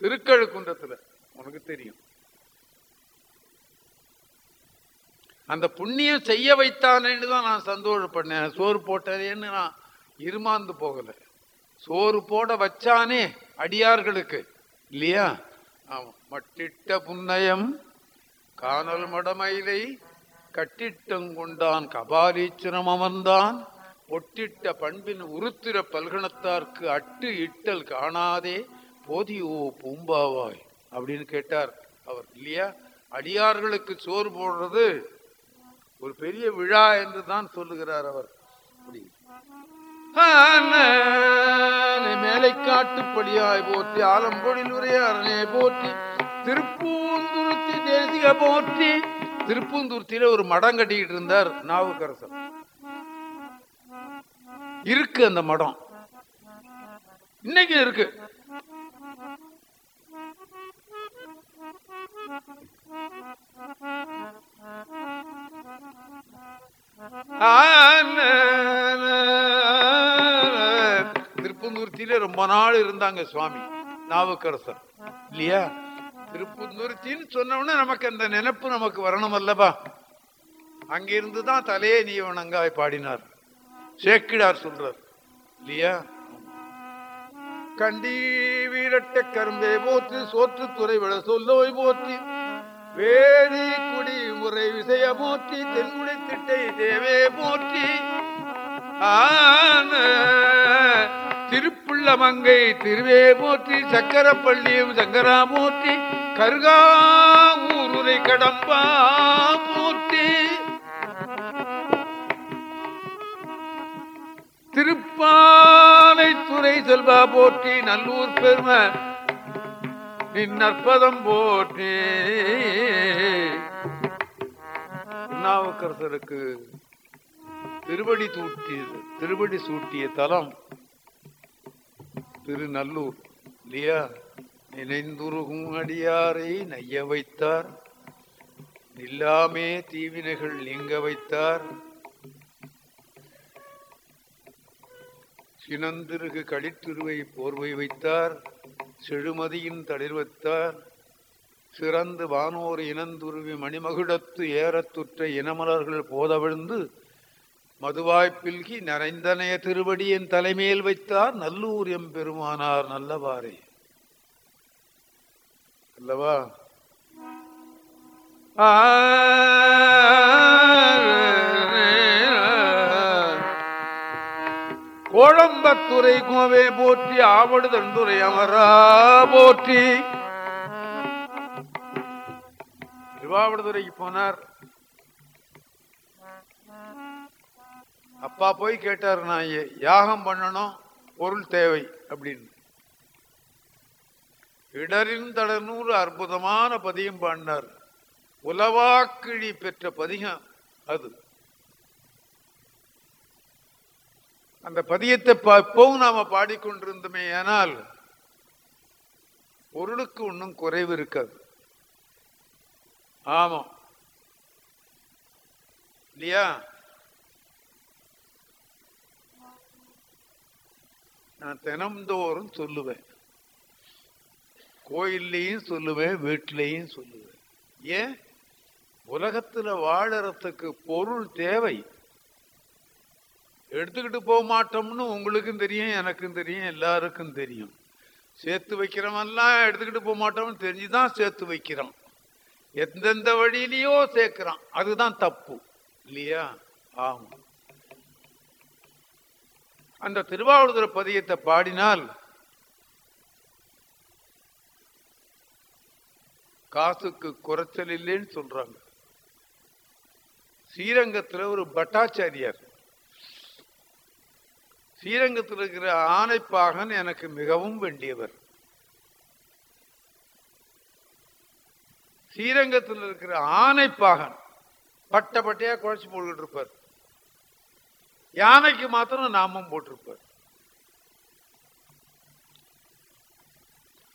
திருக்கழுக்குன்றத்துல உனக்கு தெரியும். அந்த புண்ணியம் செய்ய வைத்தானேன்னு தான் நான் சந்தோஷப்பட்டேன். சோறு போட்டதேன்னு நான் இருமாந்து போகல. சோறு போட வச்சானே அடியார்களுக்கு. இல்லையா? ஆமா. மட்டிட்ட புன்னயம் காணல் மடமயிலை கட்டிட்டங்கொண்டான் கபாலீச்சரம் அமர்ந்தான். ஒட்டிட்ட பண்பின் உருத்திர பல்கணத்தார்க்கு அட்டு இட்டல் காணாதே போதியோ பூம்பாவாய் அப்படின்னு கேட்டார் அவர். இல்லையா? அடியார்களுக்கு சோறு போடுறது ஒரு பெரிய விழா என்று தான் சொல்லுகிறார் அவர். மேலை காட்டுப்படியாய் போற்றி ஆலம்பொழில் உரையாரனே போற்றி திருப்பூந்துருத்தி தேசிக போற்றி திருப்பூந்துருத்தியில ஒரு மடம் கட்டிக்கிட்டு இருந்தார் நாவுக்கரசர். இருக்கு அந்த மடம். இன்னைக்கு இருக்கு. திருப்பந்தூர்த்தியில ரொம்ப நாள் இருந்தாங்க சுவாமி நாவுக்கரசர். இல்லையா? திருப்புந்துருத்தின்னு சொன்ன உடனே நமக்கு அந்த நினைப்பு நமக்கு வரணும் அல்லவா அங்கிருந்து தான் தலையே நீ வணங்காய் பாடினார். சேக்கிடார் சொல்றார் இல்லையா? கண்டி வீரட்ட கரும்பே போத்து சோற்று துறை விட சொல்லோய் போத்தி வேடி குடி முறை விசைய போற்றி தென்குடி திட்டை தேவே போற்றி. ஆன திருப்புள்ள மங்கை திருவே போற்றி சக்கரப்பள்ளியும் சங்கரா போற்றி கருகா ஊருரை கடம்பா மூர்த்தி திருப்பாலை துறை செல்வா போற்றி நல்லூர் பெருமை நின் அற்பதம் போற்றி. நாவுக்கரசருக்கு திருவடி தூட்டிய திருவடி சூட்டிய தலம் திருநல்லூர். இல்லையா? நினைந்துருகும் அடியாரை நைய வைத்தார். நில்லாமே தீவினைகள் நீங்க வைத்தார். சினந்திருகு களித்திருவை போர்வை வைத்தார். செழுமதியின் தளிர் வைத்தார். சிறந்து வானோர் இனந்துருவி மணிமகுடத்து ஏறத்துற்ற இனமலர்கள் போதவிழ்ந்து மதுவாய்ப்பில்கி நரைந்தனைய திருவடியின் தலைமையில் வைத்தார். நல்லூர் எம்பெருமானார் நல்லவாறே. அல்லவா? கோழம்பத்துறை கோவே போற்றி ஆவடு தண்டுரை அமரா போற்றி. திருவாவடுதுறைக்கு போனார். அப்பா போய் கேட்டார் நான் யாகம் பண்ணணும் பொருள் தேவை அப்படின்னு. இடரின் தடநூறு அற்புதமான பதியம் பாடினார். உலவாக்கிழி பெற்ற பதிகம் அது. அந்த பதியத்தை இப்பவும் நாம பாடிக்கொண்டிருந்தோமே ஆனால் பொருளுக்கு ஒன்றும் குறைவு இருக்காது. ஆமாம். இல்லையா? நான் தினம்தோறும் சொல்லுவேன். கோயில்லையும் சொல்லுவேன் வீட்டிலையும் சொல்லுவேன். ஏன்? உலகத்தில் வாழறதுக்கு பொருள் தேவை. எடுத்துக்கிட்டு போக மாட்டோம்னு உங்களுக்கும் தெரியும் எனக்கும் தெரியும் எல்லாருக்கும் தெரியும். சேர்த்து வைக்கிறவன்லாம் எடுத்துக்கிட்டு போக மாட்டோம்னு தெரிஞ்சுதான் சேர்த்து வைக்கிறான். எந்தெந்த வழியிலையோ சேர்க்கிறான். அதுதான் தப்பு. இல்லையா? ஆமாம் அந்த திருவாவூதுர பதியத்தை பாடினால் காசுக்கு குறைச்சல் இல்லைன்னு சொல்றாங்க. ஸ்ரீரங்கத்துல ஒரு பட்டாச்சாரியார். ஸ்ரீரங்கத்தில் இருக்கிற ஆனைப்பாகன் எனக்கு மிகவும் வேண்டியவர். ஸ்ரீரங்கத்தில் இருக்கிற ஆனைப்பாகன் பட்ட பட்டையா குழைச்சி போட்டுக்கிட்டு இருப்பார். யானைக்கு மாத்திரம் நாமம் போட்டிருப்பார்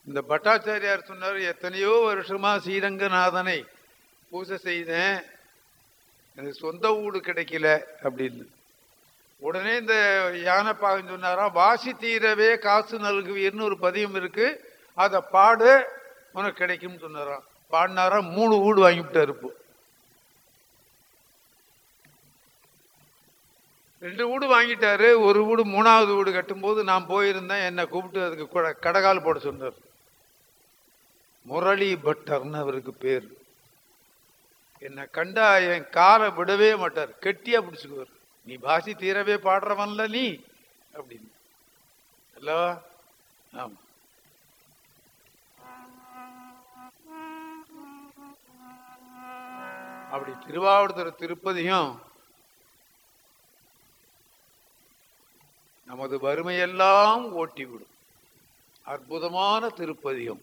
இந்த பட்டாச்சாரியார் சொன்னார் எத்தனையோ வருஷமா ஸ்ரீரங்கநாதனை பூஜை செய்தேன் எனக்கு சொந்த வீடு கிடைக்கல அப்படின்னு. உடனே இந்த யானை பாகம் சொன்னாராம் வாசி தீரவே காசு நல்குவீர்னு ஒரு பதியம் இருக்கு அதை பாடு உனக்கு கிடைக்கும்னு சொன்னாராம். பாடினாரா மூணு வீடு வாங்கிவிட்டார் இப்போ. ரெண்டு வீடு வாங்கிட்டாரு ஒரு வீடு மூணாவது வீடு கட்டும்போது நான் போயிருந்தேன் என்னை கூப்பிட்டு அதுக்கு கூட கடகால் போட சொன்னார். முரளி பட்டர்னு அவருக்கு பேர். என்னை கண்டா என் காலை விடவே மாட்டார். கெட்டியா பிடிச்சுக்குவார். நீ பாசி தீரவே பாடுறவன்ல நீ அப்படின்னு. அல்லவா ஆமா. அப்படி திருவாவூர்துறை திருப்பதியும் நமது வறுமையெல்லாம் ஓட்டிவிடும். அற்புதமான திருப்பதியம்.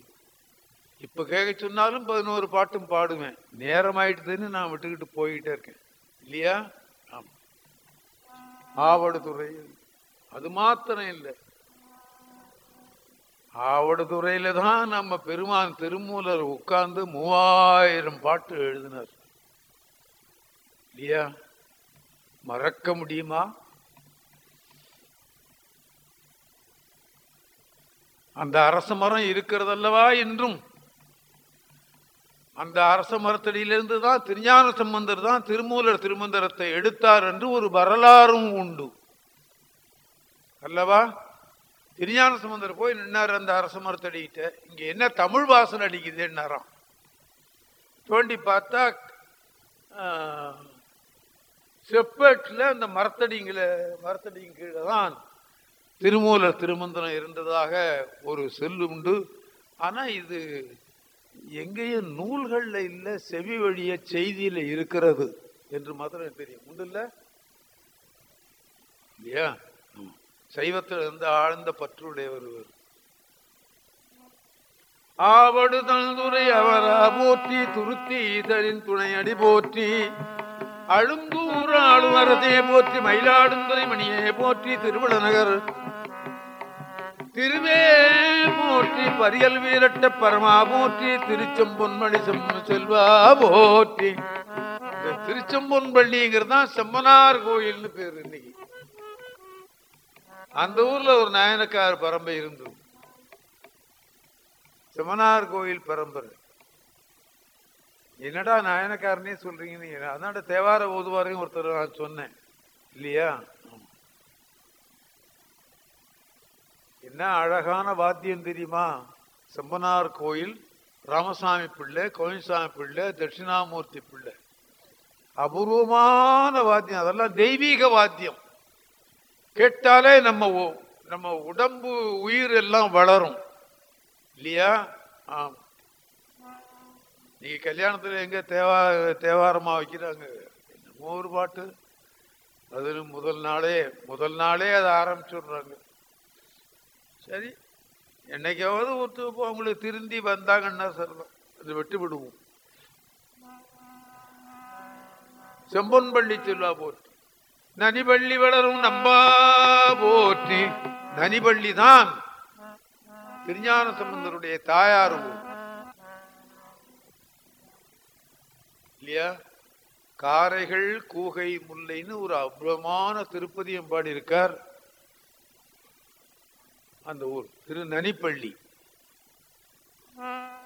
இப்ப கேட்க சொன்னாலும் பதினோரு பாட்டும் பாடுவேன் நேரம் ஆயிட்டுதுன்னு நான் விட்டுக்கிட்டு போய்கிட்டே இருக்கேன். இல்லையா? ஆமா. ஆவடுதுறையில் அது மாத்திரம் இல்லை. ஆவடுதுறையில தான் நம்ம பெருமான் திருமூலர் உட்கார்ந்து மூவாயிரம் பாட்டு எழுதினார். இல்லையா? மறக்க முடியுமா? அந்த அரச மரம் இருக்கிறதல்லவா என்றும். அந்த அரச மரத்தடியிலிருந்து தான் திருஞான சம்பந்தர் தான் திருமூலர் திருமந்திரத்தை எடுத்தார் என்று ஒரு வரலாறும் உண்டு. அல்லவா? திருஞான சம்பந்தர் போய் நின்னார் அந்த அரச மரத்தடிக்கிட்ட இங்கே என்ன தமிழ் வாசனை அடிக்குதுன்னாராம் தோண்டி பார்த்தா செப்பேட்டில் அந்த மரத்தடிங்களை மரத்தடிங்க கீழே தான் திருமூலர் திருமந்திரம் இருந்ததாக ஒரு செல்லு உண்டு. ஆனா இது எங்கேயும் நூல்கள்ல இல்ல செவி வழிய செய்தியில இருக்கிறது என்று மாத்திரம் தெரியும். உண்டு இல்ல? இல்லையா. சைவத்தில் இருந்து ஆழ்ந்த பற்றுடையவர் இவர். ஆவடு தந்துரை அவரா போற்றி துருத்தி ஈதரின் துணை அடி போற்றி. அழுந்தூர் ஆளுநரதே போற்றி மயிலாடுந்துறை மணியே போற்றி திருவிழநகர் திருவே பரியல் வீரட்ட பரமா திருச்செம்பொன்மணி செம்ம செல்வா போற்றி. இந்த திருச்செம்பொன்பள்ளிங்கிறது தான் செம்மனார் கோயில்னு பேர் இன்னைக்கு. அந்த ஊர்ல ஒரு நாயனக்கார் பரம்பரை இருந்தது. செம்மனார் கோயில் பரம்பரை. என்னடா நாயனக்காரனே சொல்றீங்க நீங்க அதான்டா தேவார ஓதுவாரையும் ஒருத்தர் நான் சொன்னேன் இல்லையா ஆமா. என்ன அழகான வாத்தியம் தெரியுமா? செம்பனார் கோயில் ராமசாமி பிள்ளை கோயில்சாமி பிள்ளை தட்சிணாமூர்த்தி பிள்ளை. அபூர்வமான வாத்தியம். அதெல்லாம் தெய்வீக வாத்தியம். கேட்டாலே நம்ம நம்ம உடம்பு உயிர் எல்லாம் வளரும். இல்லையா? ஆம். நீங்கள் கல்யாணத்தில் எங்கே தேவா தேவாரமாக வைக்கிறாங்க? என்னமோ ஒரு பாட்டு. அதில் முதல் நாளே முதல் நாளே அதை ஆரம்பிச்சுடுறாங்க. சரி என்னைக்காவது ஒருத்தர் அவங்களுக்கு திருந்தி வந்தாங்கன்னா சொல்லலாம் அதை விட்டு விடுவோம். செம்பொன்பள்ளி செல்வா போற்றி. நனிபள்ளி வளரும் நம்பா போற்றி. நனிபள்ளி தான் திருஞான சம்பந்தருடைய தாயார் இல்லையா? காரைகள் கூகை முல்லைன்னு ஒரு அற்புதமான திருப்பதியம் பாடியிருக்கார் அந்த ஊர் திரு நனிப்பள்ளி.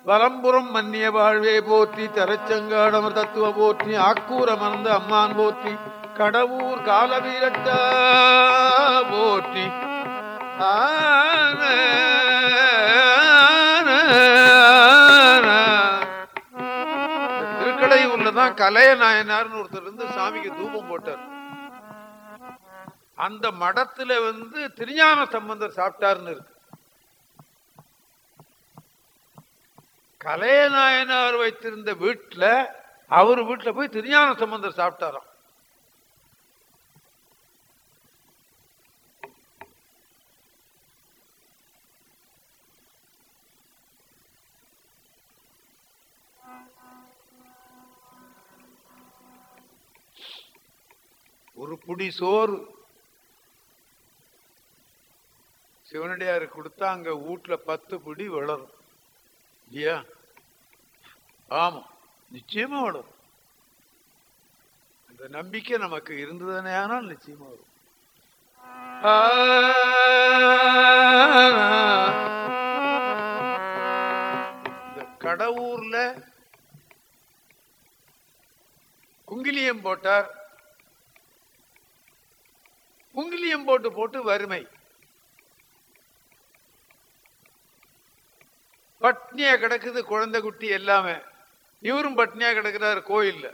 வலம்புறம் மன்னிய வாழ்வே போற்றி தரச்சங்காடமர் தத்துவ போற்றி ஆக்கூர் அமர்ந்த அம்மான் போற்றி கடவுர் காலவீரட்ட போற்றி. திருக்கடையூர்ல தான் கலைய நாயனார்னு ஒருத்தர் இருந்து சாமிக்கு தூபம் போட்டார். அந்த மடத்துல வந்து திருஞான சம்பந்தர் சாப்பிட்டாருன்னு இருக்கு. கலையநாயனார் வைத்திருந்த வீட்டில் அவர் வீட்டில் போய் திருஞான சம்பந்தர் சாப்பிட்டாராம். ஒரு புடி சோறு சிவனடியாரு கொடுத்தா அங்க வீட்டுல பத்து பிடி வளரும் இல்லையா? ஆமா நிச்சயமா வளரும் அந்த நம்பிக்கை நமக்கு இருந்ததுனே ஆனால் நிச்சயமா வரும். இந்த கடவுர்ல குங்கிலியம் போட்டார். குங்கிலியம் போட்டு போட்டு வறுமை. பட்னியாக கிடக்குது குழந்தை குட்டி எல்லாமே. இவரும் பட்னியாக கிடக்கிறார் கோயிலில்.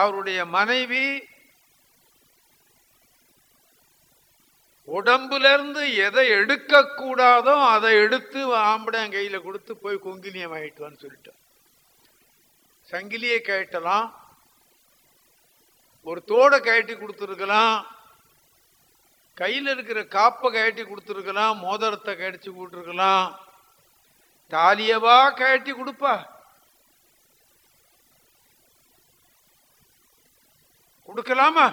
அவருடைய மனைவி உடம்புல இருந்து எதை எடுக்கக்கூடாதோ அதை எடுத்து ஆம்படையன் கையில் கொடுத்து போய் கொங்கிலியம் ஆகிட்டுவான்னு சொல்லிட்டான் சங்கிலியை கேட்டலாம் ஒரு தோடை கயட்டி கொடுத்துருக்கலாம். கையில் இருக்கிற காப்பை கழட்டி கொடுத்துருக்கலாம் மோதிரத்தை கடிச்சு கொடுத்துருக்கலாம். தாலியவா கழட்டி கொடுப்பா. கொடுக்கலாமா?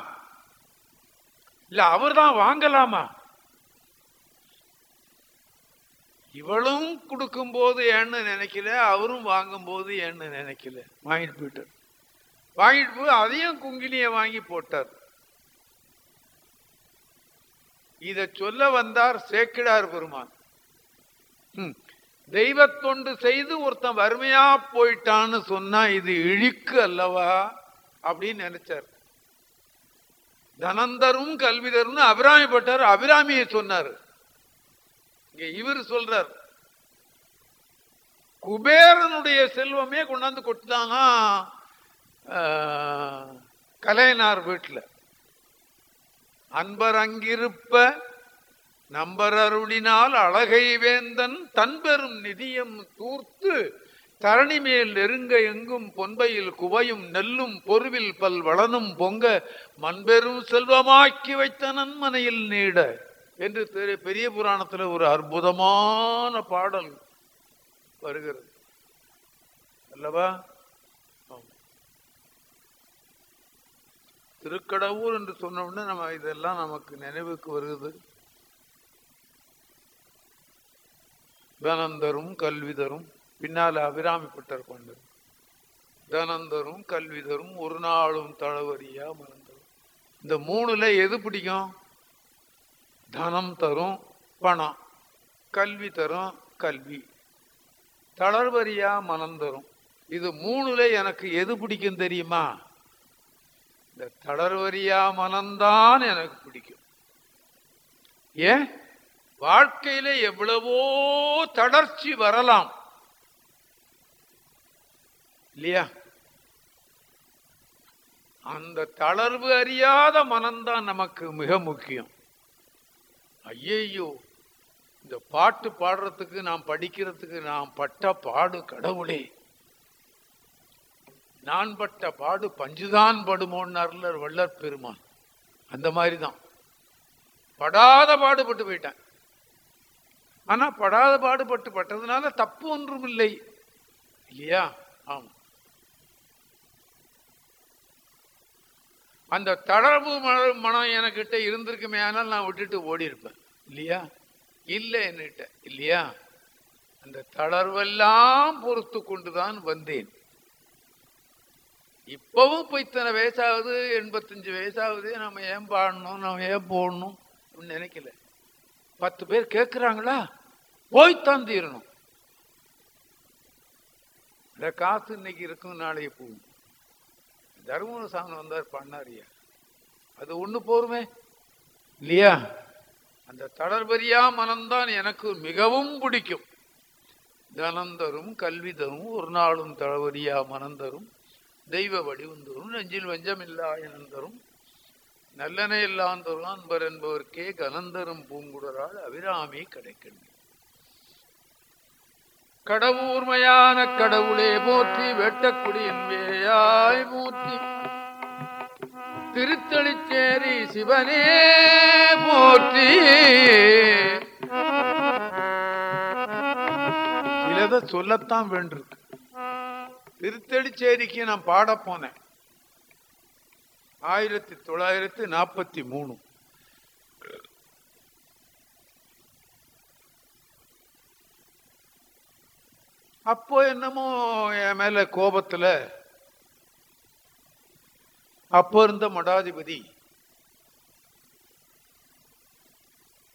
இல்ல அவர் தான் வாங்கலாமா? இவளும் கொடுக்கும்போது ஏன்னு நினைக்கல அவரும் வாங்கும்போது ஏன்னு நினைக்கல. வாங்கிட்டு போயிட்டார். வாங்கிட்டு போய் அதையும் குங்கிலியை வாங்கி போட்டார். இத சொல்ல வந்தார் சேக்கிடார் பெருமான். தெய்வத்தொண்டு செய்து ஒருத்தன் வறுமையா போயிட்டான்னு சொன்னா இது இழிக்கு அல்லவா? அப்படின்னு நினைச்சார். தனந்தரும் கல்விதரும் அபிராமிப்பட்டார். அபிராமியை சொன்னார். இங்க இவர் சொல்றார். குபேரனுடைய செல்வமே கொண்டாந்து கொட்டுதானா கலைனார் கலையனார் அன்பர் அங்கிருப்ப நம்பர் அருளினால் அழகை வேந்தன் தன்பெரும் நிதியம் தூர்த்து தரணி மேல் நெருங்க எங்கும் பொன்பையில் குவையும் நெல்லும் பொருவில் பல் வளனும் பொங்க மண்பெரும் செல்வமாக்கி வைத்த நன்மனையில் நீட என்று பெரிய புராணத்தில் ஒரு அற்புதமான பாடல் வருகிறது. அல்லவா? திருக்கடவுர் என்று சொன்ன உடனே நம்ம இதெல்லாம் நமக்கு நினைவுக்கு வருகிறது தனந்தரும் கல்விதரும் பின்னால அபிராமிப்பட்டர் கொண்டு தனந்தரும் கல்விதரும் ஒரு நாளும் தளவரியா மறந்தரும் இந்த மூணுல எது பிடிக்கும்? தனம் தரும் பணம். கல்வி தரும் கல்வி. தளர்வரியா மனம் தரும். இது மூணுல எனக்கு எது பிடிக்கும் தெரியுமா? இந்த தளர்வரியா மனம்தான் எனக்கு பிடிக்கும். ஏன்? வாழ்க்கையில எவ்வளவோ தளர்ச்சி வரலாம். இல்லையா? அந்த தளர்வு அறியாத மனம்தான் நமக்கு மிக முக்கியம். ஐயையோ இந்த பாட்டு பாடுறதுக்கு நான் படிக்கிறதுக்கு நான் பட்ட பாடு கடவுளே. நான் பட்ட பாடு பஞ்சுதான் படுமோன்னார்ல வள்ளற் பெருமான். அந்த மாதிரி தான் படாத பாடுபட்டு போயிட்டேன். ஆனா படாத பாடுபட்டு பட்டதுனால தப்பு ஒன்றும் இல்லை. இல்லையா? ஆம். அந்த தளர்வு மன- மனம் எனக்கிட்ட இருந்திருக்குமே ஆனால் நான் விட்டுட்டு ஓடி இருப்பேன் இல்லையா? இல்லை என்கிட்ட இல்லையா? அந்த தளர்வெல்லாம் பொறுத்து கொண்டுதான் வந்தேன். இப்பவும் இப்போ இத்தனை வயசாகுது? எண்பத்தஞ்சு வயசாகுது. நம்ம ஏன் பாடணும்? நம்ம ஏன் போடணும்? அப்படின்னு நினைக்கல. பத்து பேர் கேட்குறாங்களா போய்த்தான் தீரணும். இந்த காசு இன்னைக்கு இருக்கும் நாளைக்கு போகும். தருமபுர சாமி வந்தார் பண்ணாரியா? அது ஒண்ணு போருமே இல்லையா? அந்த தளர்வரியா மனம்தான் எனக்கு மிகவும் பிடிக்கும். தனம் தரும் கல்வி தரும் ஒரு நாளும் தளவரியா மனம் தரும். தெய்வ வடிவம் தரும் நெஞ்சில் வஞ்சமில்லா இனம் தரும் நல்லன எல்லாம் தரும் அன்பர் என்பவர்க்கே கனந்தரும் பூங்குடரால் அபிராமி கிடைக்கின்ற கடவுர்மையான கடவுளே போற்றி வெட்டக்குடியின் வேயாய் போற்றி. திருத்தளிச்சேரி சிவனே போற்றி. சிலதை சொல்லத்தான் வேண்டிருக்கு. திருத்தடிச்சேரிக்கு நான் பாட போனேன். ஆயிரத்தி தொள்ளாயிரத்தி நாற்பத்தி மூணு. அப்போ என்னமோ என் மேல கோபத்துல அப்போ இருந்த மடாதிபதி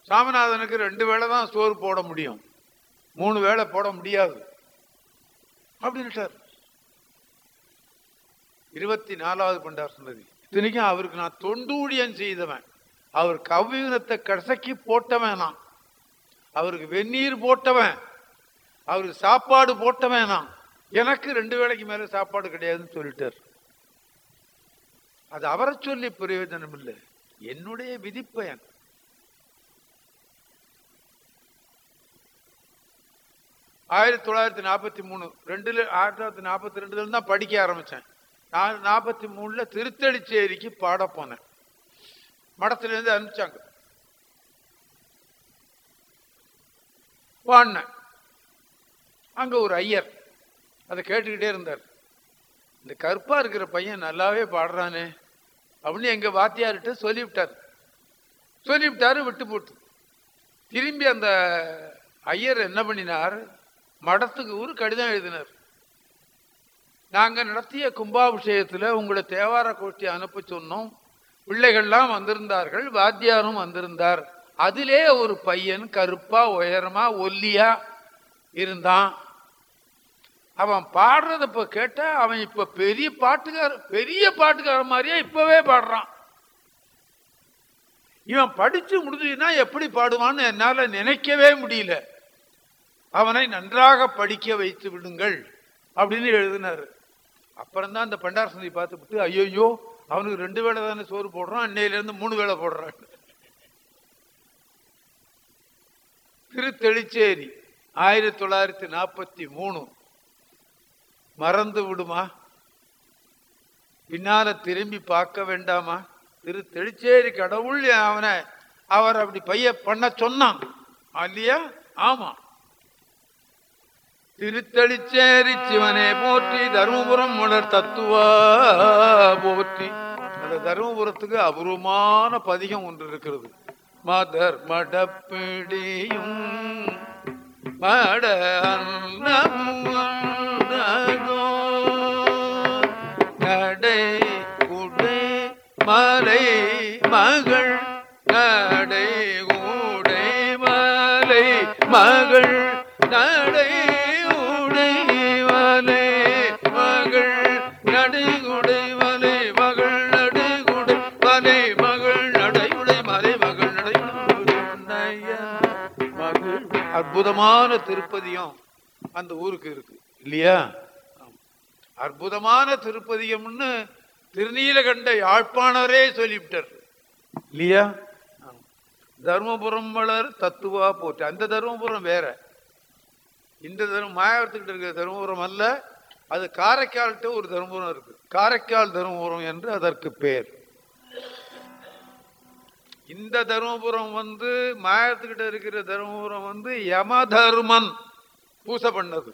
சாமிநாதனுக்கு ரெண்டு வேளை தான் சோறு போட முடியும். மூணு வேளை போட முடியாது. அப்படின்ட்டார் இருபத்தி நாலாவது பண்டார் சொன்னது. இத்தனைக்கும் அவருக்கு நான் தொண்டூழியன் செய்தவன். அவர் கவ்வினத்தை கசக்கி போட்டவன் நான் அவருக்கு வெந்நீர் போட்டவன். அவருக்கு சாப்பாடு போட்டவன் நான் எனக்கு ரெண்டு வேளைக்கு மேல சாப்பாடு கிடையாதுன்னு சொல்லிட்டார். அது அவரை சொல்லி பிரயோஜனம் இல்லை. என்னுடைய விதிப்பயன். ஆயிரத்தி தொள்ளாயிரத்தி நாற்பத்தி மூணு ரெண்டுல ஆயிரத்தி தொள்ளாயிரத்தி நாற்பத்தி ரெண்டுல தான் படிக்க ஆரம்பிச்சேன். நான் நாற்பத்தி மூணில் திருத்தணிச்சேரிக்கு பாட போனேன். மடத்துலேருந்து அனுப்பிச்சாங்க. பாடினேன். அங்கே ஒரு ஐயர் அதை கேட்டுக்கிட்டே இருந்தார். இந்த கருப்பாக இருக்கிற பையன் நல்லாவே பாடுறானே அப்படின்னு எங்கள் வாத்தியார்கிட்ட சொல்லிவிட்டார். சொல்லிவிட்டாரு விட்டு போட்டு. திரும்பி அந்த ஐயர் என்ன பண்ணினார்? மடத்துக்கு ஒரு கடிதம் எழுதினார். நாங்கள் நடத்திய கும்பாபிஷேகத்தில் உங்களை தேவார கோஷ்டி அனுப்ப சொன்னோம். பிள்ளைகள்லாம் வந்திருந்தார்கள் வாத்தியாரும் வந்திருந்தார். அதிலே ஒரு பையன் கருப்பா உயரமா ஒல்லியா இருந்தான். அவன் பாடுறத இப்போ கேட்டா அவன் இப்ப பெரிய பாட்டுக்கார பெரிய பாட்டுக்கார மாதிரியே இப்பவே பாடுறான். இவன் படிச்சு முடிஞ்சுன்னா எப்படி பாடுவான்னு என்னால் நினைக்கவே முடியல. அவனை நன்றாக படிக்க வைத்து விடுங்கள் அப்படின்னு எழுதினாரு. அப்புறம் தான் அந்த பண்டார சந்தி பார்த்துவிட்டு ஐயோ அவனுக்கு ரெண்டு வேளை தானே சோறு போடுறான் அன்னையிலேருந்து மூணு வேளை போடுறான். திருத்தெளிச்சேரி ஆயிரத்தி தொள்ளாயிரத்தி நாற்பத்தி மூணு. மறந்து விடுமா? பின்னால திரும்பி பார்க்க வேண்டாமா? திரு தெளிச்சேரி கடவுள் அவனை அவர் அப்படி பைய பண்ண சொன்னான். இல்லையா? ஆமா. திருத்தளிச்சேரி சிவனே போற்றி தருமபுரம் மலர் தத்துவா போற்றி அந்த தருமபுரத்துக்கு அபூர்வமான பதிகம் ஒன்று இருக்கிறது மதர் மடப்பிடியும் மட அன்னமும் நடை குடை மலை மகள் நடை கூடை மலை மகள் நடை அற்புதமான திருப்பதியம் அந்த ஊருக்கு இருக்கு. இல்லையா? அற்புதமான திருப்பதியம்னு திருநீலகண்ட யாழ்ப்பாணரே சொல்லிவிட்டார். இல்லையா? தருமபுரம் வளர் தத்துவா போட்டு அந்த தருமபுரம் வேற. இந்த தர்மம் மாயாவரத்துக்கிட்ட இருக்கிற தருமபுரம் அல்ல அது காரைக்கால்கிட்ட ஒரு தர்மபுரம் இருக்கு. காரைக்கால் தருமபுரம் என்று அதற்கு பேர். இந்த தருமபுரம் வந்து மாயத்துக்கிட்ட இருக்கிற தருமபுரம் வந்து யம தர்மன் பூசை பண்ணது.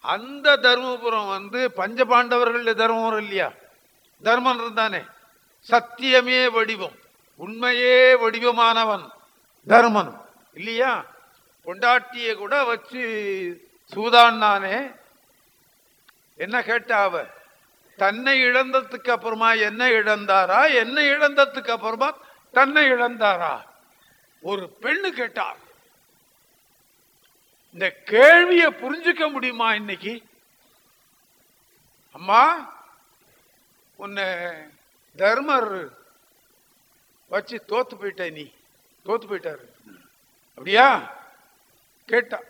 அந்த தருமபுரம் வந்து பஞ்ச பஞ்சபாண்டவர்கள் தர்மபுரம் இல்லையா? தர்மன் இருந்தானே. சத்தியமே வடிவம். உண்மையே வடிவமானவன் தர்மன். இல்லையா? பொண்டாட்டிய கூட வச்சு சூதான்னானே. என்ன கேட்டா அவ? தன்னை இழந்ததுக்கு அப்புறமா என்ன இழந்தாரா? என்ன இழந்ததுக்கு அப்புறமா தன்னை இழந்தாரா? ஒரு பெண்ணு கேட்டார். இந்த கேள்வியை புரிஞ்சுக்க முடியுமா இன்னைக்கு? அம்மா உன்னை தர்மர் வச்சு தோத்து போயிட்ட நீ. தோத்து போயிட்டாரு. அப்படியா? கேட்டா.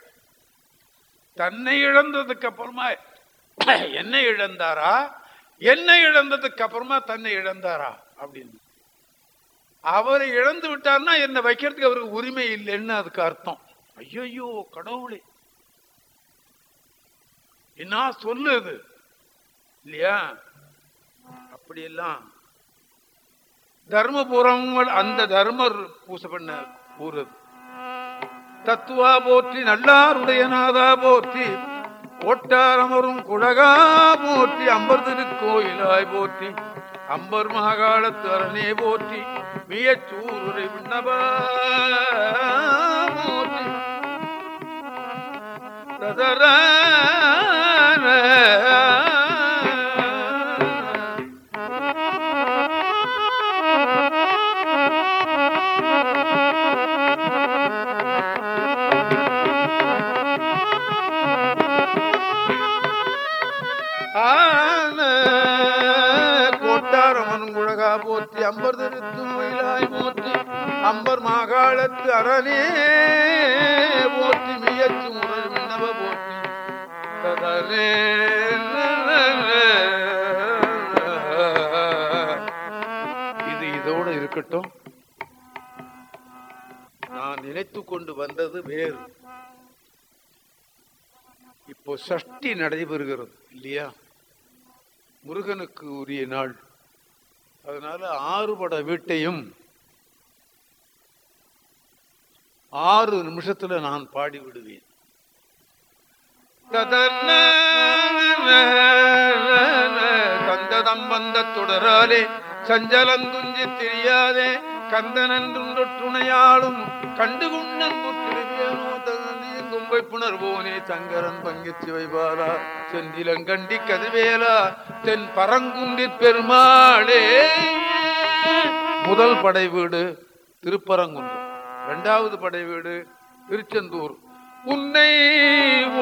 தன்னை இழந்ததுக்கு அப்புறமா என்ன இழந்தாரா? என்ன இழந்ததுக்கு அப்புறமா தன்னை இழந்தாரா? அப்படின்னு. அவரை இழந்து விட்டார்னா என்னை வைக்கிறதுக்கு அவருக்கு உரிமை இல்லைன்னு அதுக்கு அர்த்தம். ஐயோ கடவுளே. என்ன சொல்லுது? இல்லையா? அப்படியெல்லாம் தர்மபுரம் அந்த தர்மர் பூசை பண்ண கூறுது தத்துவா போற்றி நல்லாருடைய நாதா போற்றி ஒட்டாரமரும் குழகா போற்றி அம்பர் திருக்கோயிலாய் போற்றி அம்பர் மாகாளத்து அரணே போற்றி மியச்சூரை விண்ணபா ததரா அம்பர் திருத்தும் மயிலாய் போற்றி அம்பர் மாகாளத்து அரணே போற்றி மியச்சு முரல் மின்னவ போற்றி. ததரே இது இதோடு இருக்கட்டும். நான் நினைத்து கொண்டு வந்தது வேறு. இப்போ சஷ்டி நடைபெறுகிறது இல்லையா? முருகனுக்கு உரிய நாள். அதனால ஆறுபட வீட்டையும் ஆறு நிமிஷத்துல நான் பாடி விடுவேன் கந்ததம் வந்த தொடராலே சஞ்சலங்குஞ்சி தெரியாதே கந்தனன் துணையாளும் கண்டு குண்ணன் புற்றிருவியனோ புணர்வோனே சங்கரன் பங்கிச்சு வைபாலா செந்திலங்கண்டி கதிவேலா தென் பரங்குண்டி பெருமாளே. முதல் படை வீடு திருப்பரங்குன்றம் இரண்டாவது படை வீடு திருச்செந்தூர். உன்னை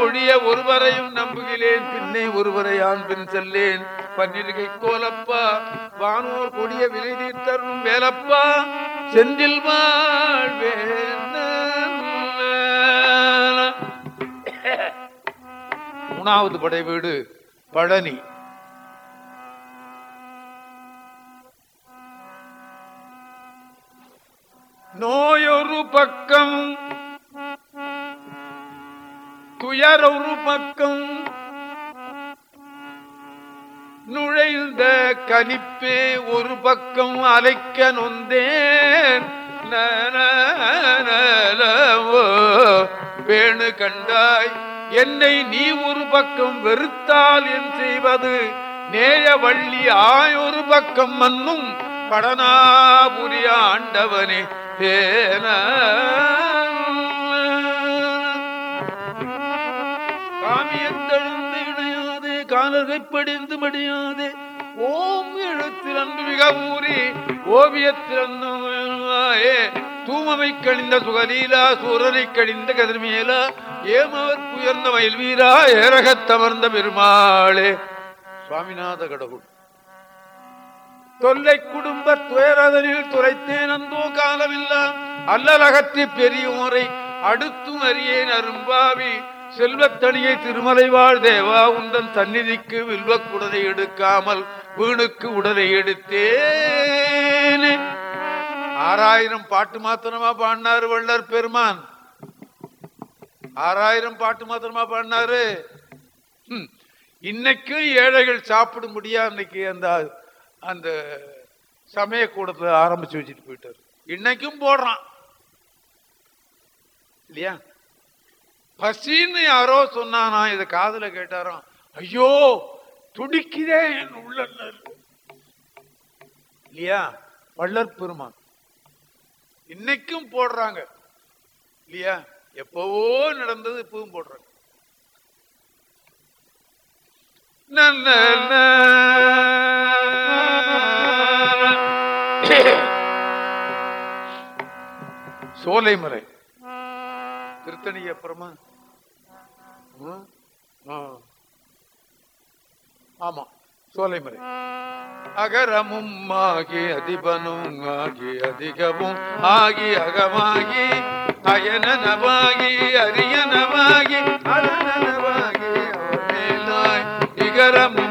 ஒழிய ஒருவரையும் நம்புகிறேன் பின்னை ஒருவரை ஆண் பின் செல்லேன். பன்னிருகை கோலப்பா வானோர் கொடிய விலைநீர் தரும் வேலப்பா. செந்தில் வாழ்வேன். மூணாவது படை வீடு பழனி. நோயொரு பக்கம் துயரொரு பக்கம் நுழைந்த கனிப்பே ஒரு பக்கம் அலைக்க நொந்தேன். வேணு கண்டாய். என்னை நீ ஒரு பக்கம் வெறுத்தால் என் செய்வது. நேயவள்ளி ஆயொரு பக்கம் மன்னும் படனாபுரிய ஆண்டவனே தேன. காமியத்தெழுந்து இணையாதே காலர்கை படிந்து மடியாதே ஓம் எழுத்தில் அன்பு மிக ஊறி ஓவியத்தில் தூமமை கழிந்த சுகலீலா சூரரை கழிந்த கதிர்மேலா ஏமவர் உயர்ந்த மயில் வீரா ஏரகத்தமர்ந்த பெருமாளே. சுவாமிநாத கடவுள். தொல்லை குடும்ப துயரதனில் துரைத்தேன் அந்தோ காலமில்லாம். அல்லலகத்தி பெரியோரை அடுத்தும் அறியேன் அரும்பாவி. செல்வத்தணியை திருமலை வாழ் தேவா உந்தன் சந்நிதிக்கு வில்வக்குடலை எடுக்காமல் வீணுக்கு உடலை எடுத்தேன். ஆறாயிரம் பாட்டு மாத்திரமா பாடினாரு வள்ளர் பெருமான். ஆறாயிரம் பாட்டு மாத்திரமா பாடினாரு. இன்னைக்கும் ஏழைகள் சாப்பிடும்படியா இன்னைக்கு அந்த அந்த சமய கூடத்தில் ஆரம்பிச்சு வச்சுட்டு போயிட்டாரு. இன்னைக்கும் போடுறான். இல்லையா? பசின்னு யாரோ சொன்னானா இதை காதுல கேட்டாராம் ஐயோ துடிக்கிறேன் உள்ள. இல்லையா? வள்ளற் பெருமான். இன்னைக்கும் போடுறாங்க. இல்லையா? எப்பவோ நடந்தது இப்பவும் போடுறாங்க. சோலை சோலைமலை திருத்தணி அப்புறமா? ஆமா. சோலைமலை அகரமும் ஆகி அதிபனும் ஆகி அதிகமும் ஆகி அகமாகி அயனனவாகி அரியனவாகி அரணனவாகி அவனேலாய் இகரமுமாகி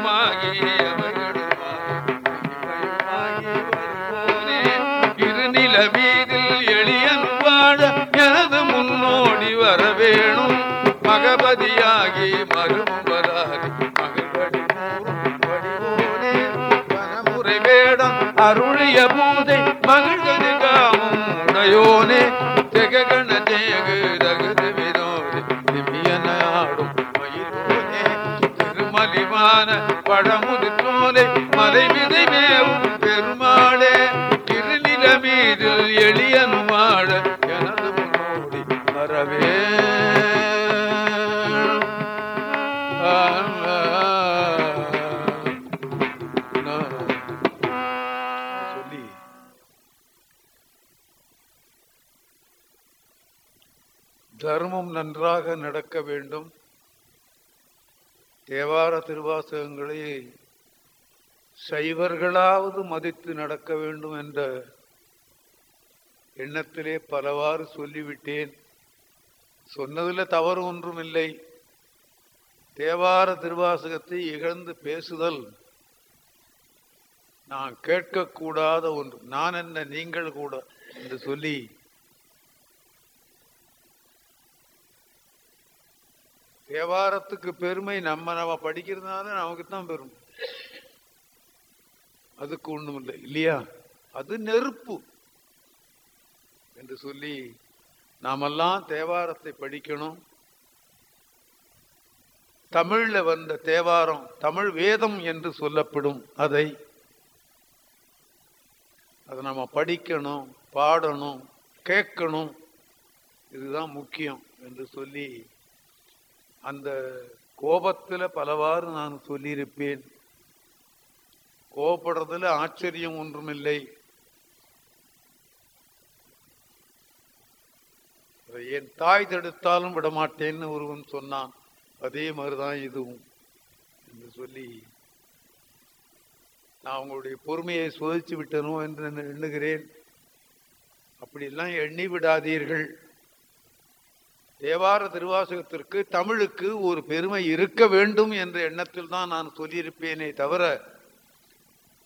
பூதை மகிழ்வது காமும் உடையோனே. தெககண தேகு தகுது வினோதி திவ்யனாடும் மயிலோனே. திருமலிவான பழமுது தோலை மலை விதை மேவும் திருவாசகங்களை சைவர்களாவது மதித்து நடக்க வேண்டும் என்ற எண்ணத்திலே பலவாறு சொல்லிவிட்டேன். சொன்னதில் தவறு ஒன்றும் இல்லை தேவார திருவாசகத்தை இகழ்ந்து பேசுதல் நான் கேட்கக்கூடாத ஒன்று. நான் என்ன நீங்கள் கூட? என்று சொல்லி தேவாரத்துக்கு பெருமை நம்ம நம்ம படிக்கிறதுனால நமக்கு தான் பெருமை. அதுக்கு ஒண்ணும் இல்லை இல்லையா? அது நெருப்பு என்று சொல்லி நாமெல்லாம் தேவாரத்தை படிக்கணும். தமிழ்ல வந்த தேவாரம் தமிழ் வேதம் என்று சொல்லப்படும் அதை. அதை நம்ம படிக்கணும் பாடணும் கேட்கணும். இதுதான் முக்கியம் என்று சொல்லி அந்த கோபத்தில் பலவாறு நான் சொல்லியிருப்பேன். கோபப்படுறதுல ஆச்சரியம் ஒன்றுமில்லை. அதை என் தாய் தடுத்தாலும் விடமாட்டேன்னு ஒருவன் சொன்னான். அதே மாதிரிதான் இதுவும் என்று சொல்லி நான் உங்களுடைய பொறுமையை சோதித்து விட்டனோ என்று எண்ணுகிறேன். அப்படிலாம் எண்ணி விடாதீர்கள். தேவார திருவாசகத்திற்கு தமிழுக்கு ஒரு பெருமை இருக்க வேண்டும் என்ற எண்ணத்தில் தான் நான் சொல்லியிருப்பேனே தவிர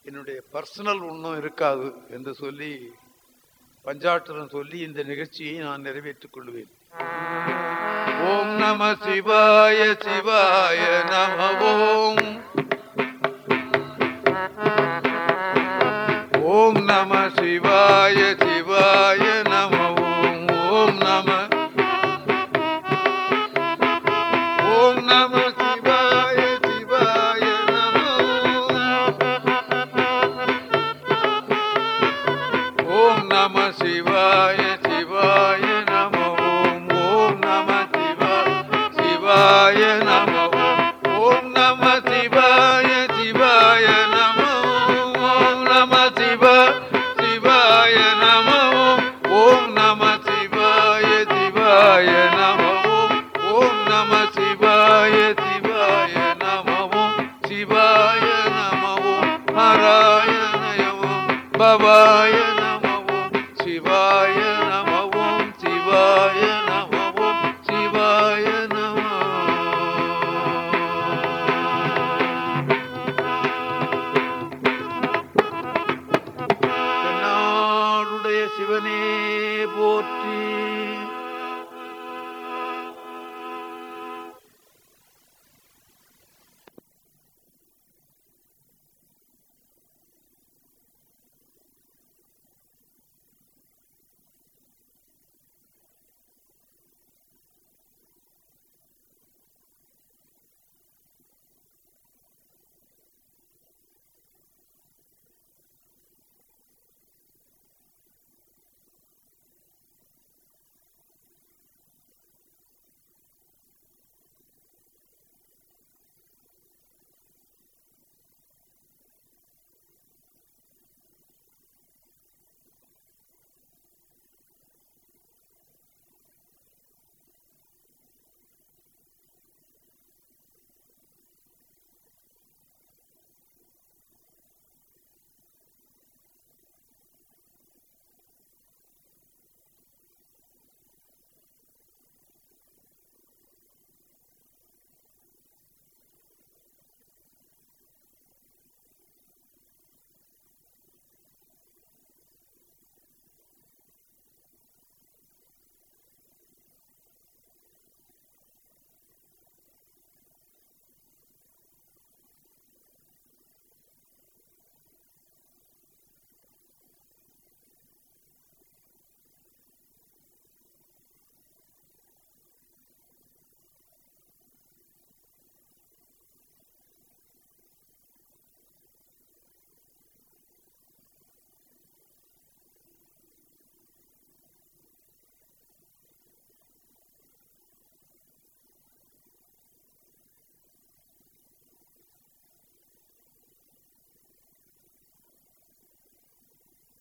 என்னுடைய பர்சனல் ஒன்றும் இருக்காது என்று சொல்லி பஞ்சாட்சரம் சொல்லி இந்த நிகழ்ச்சியை நான் நிறைவேற்றிக் கொள்வேன். ஓம் நம சிவாய சிவாய நம ஓம் ஓம் நம சிவாய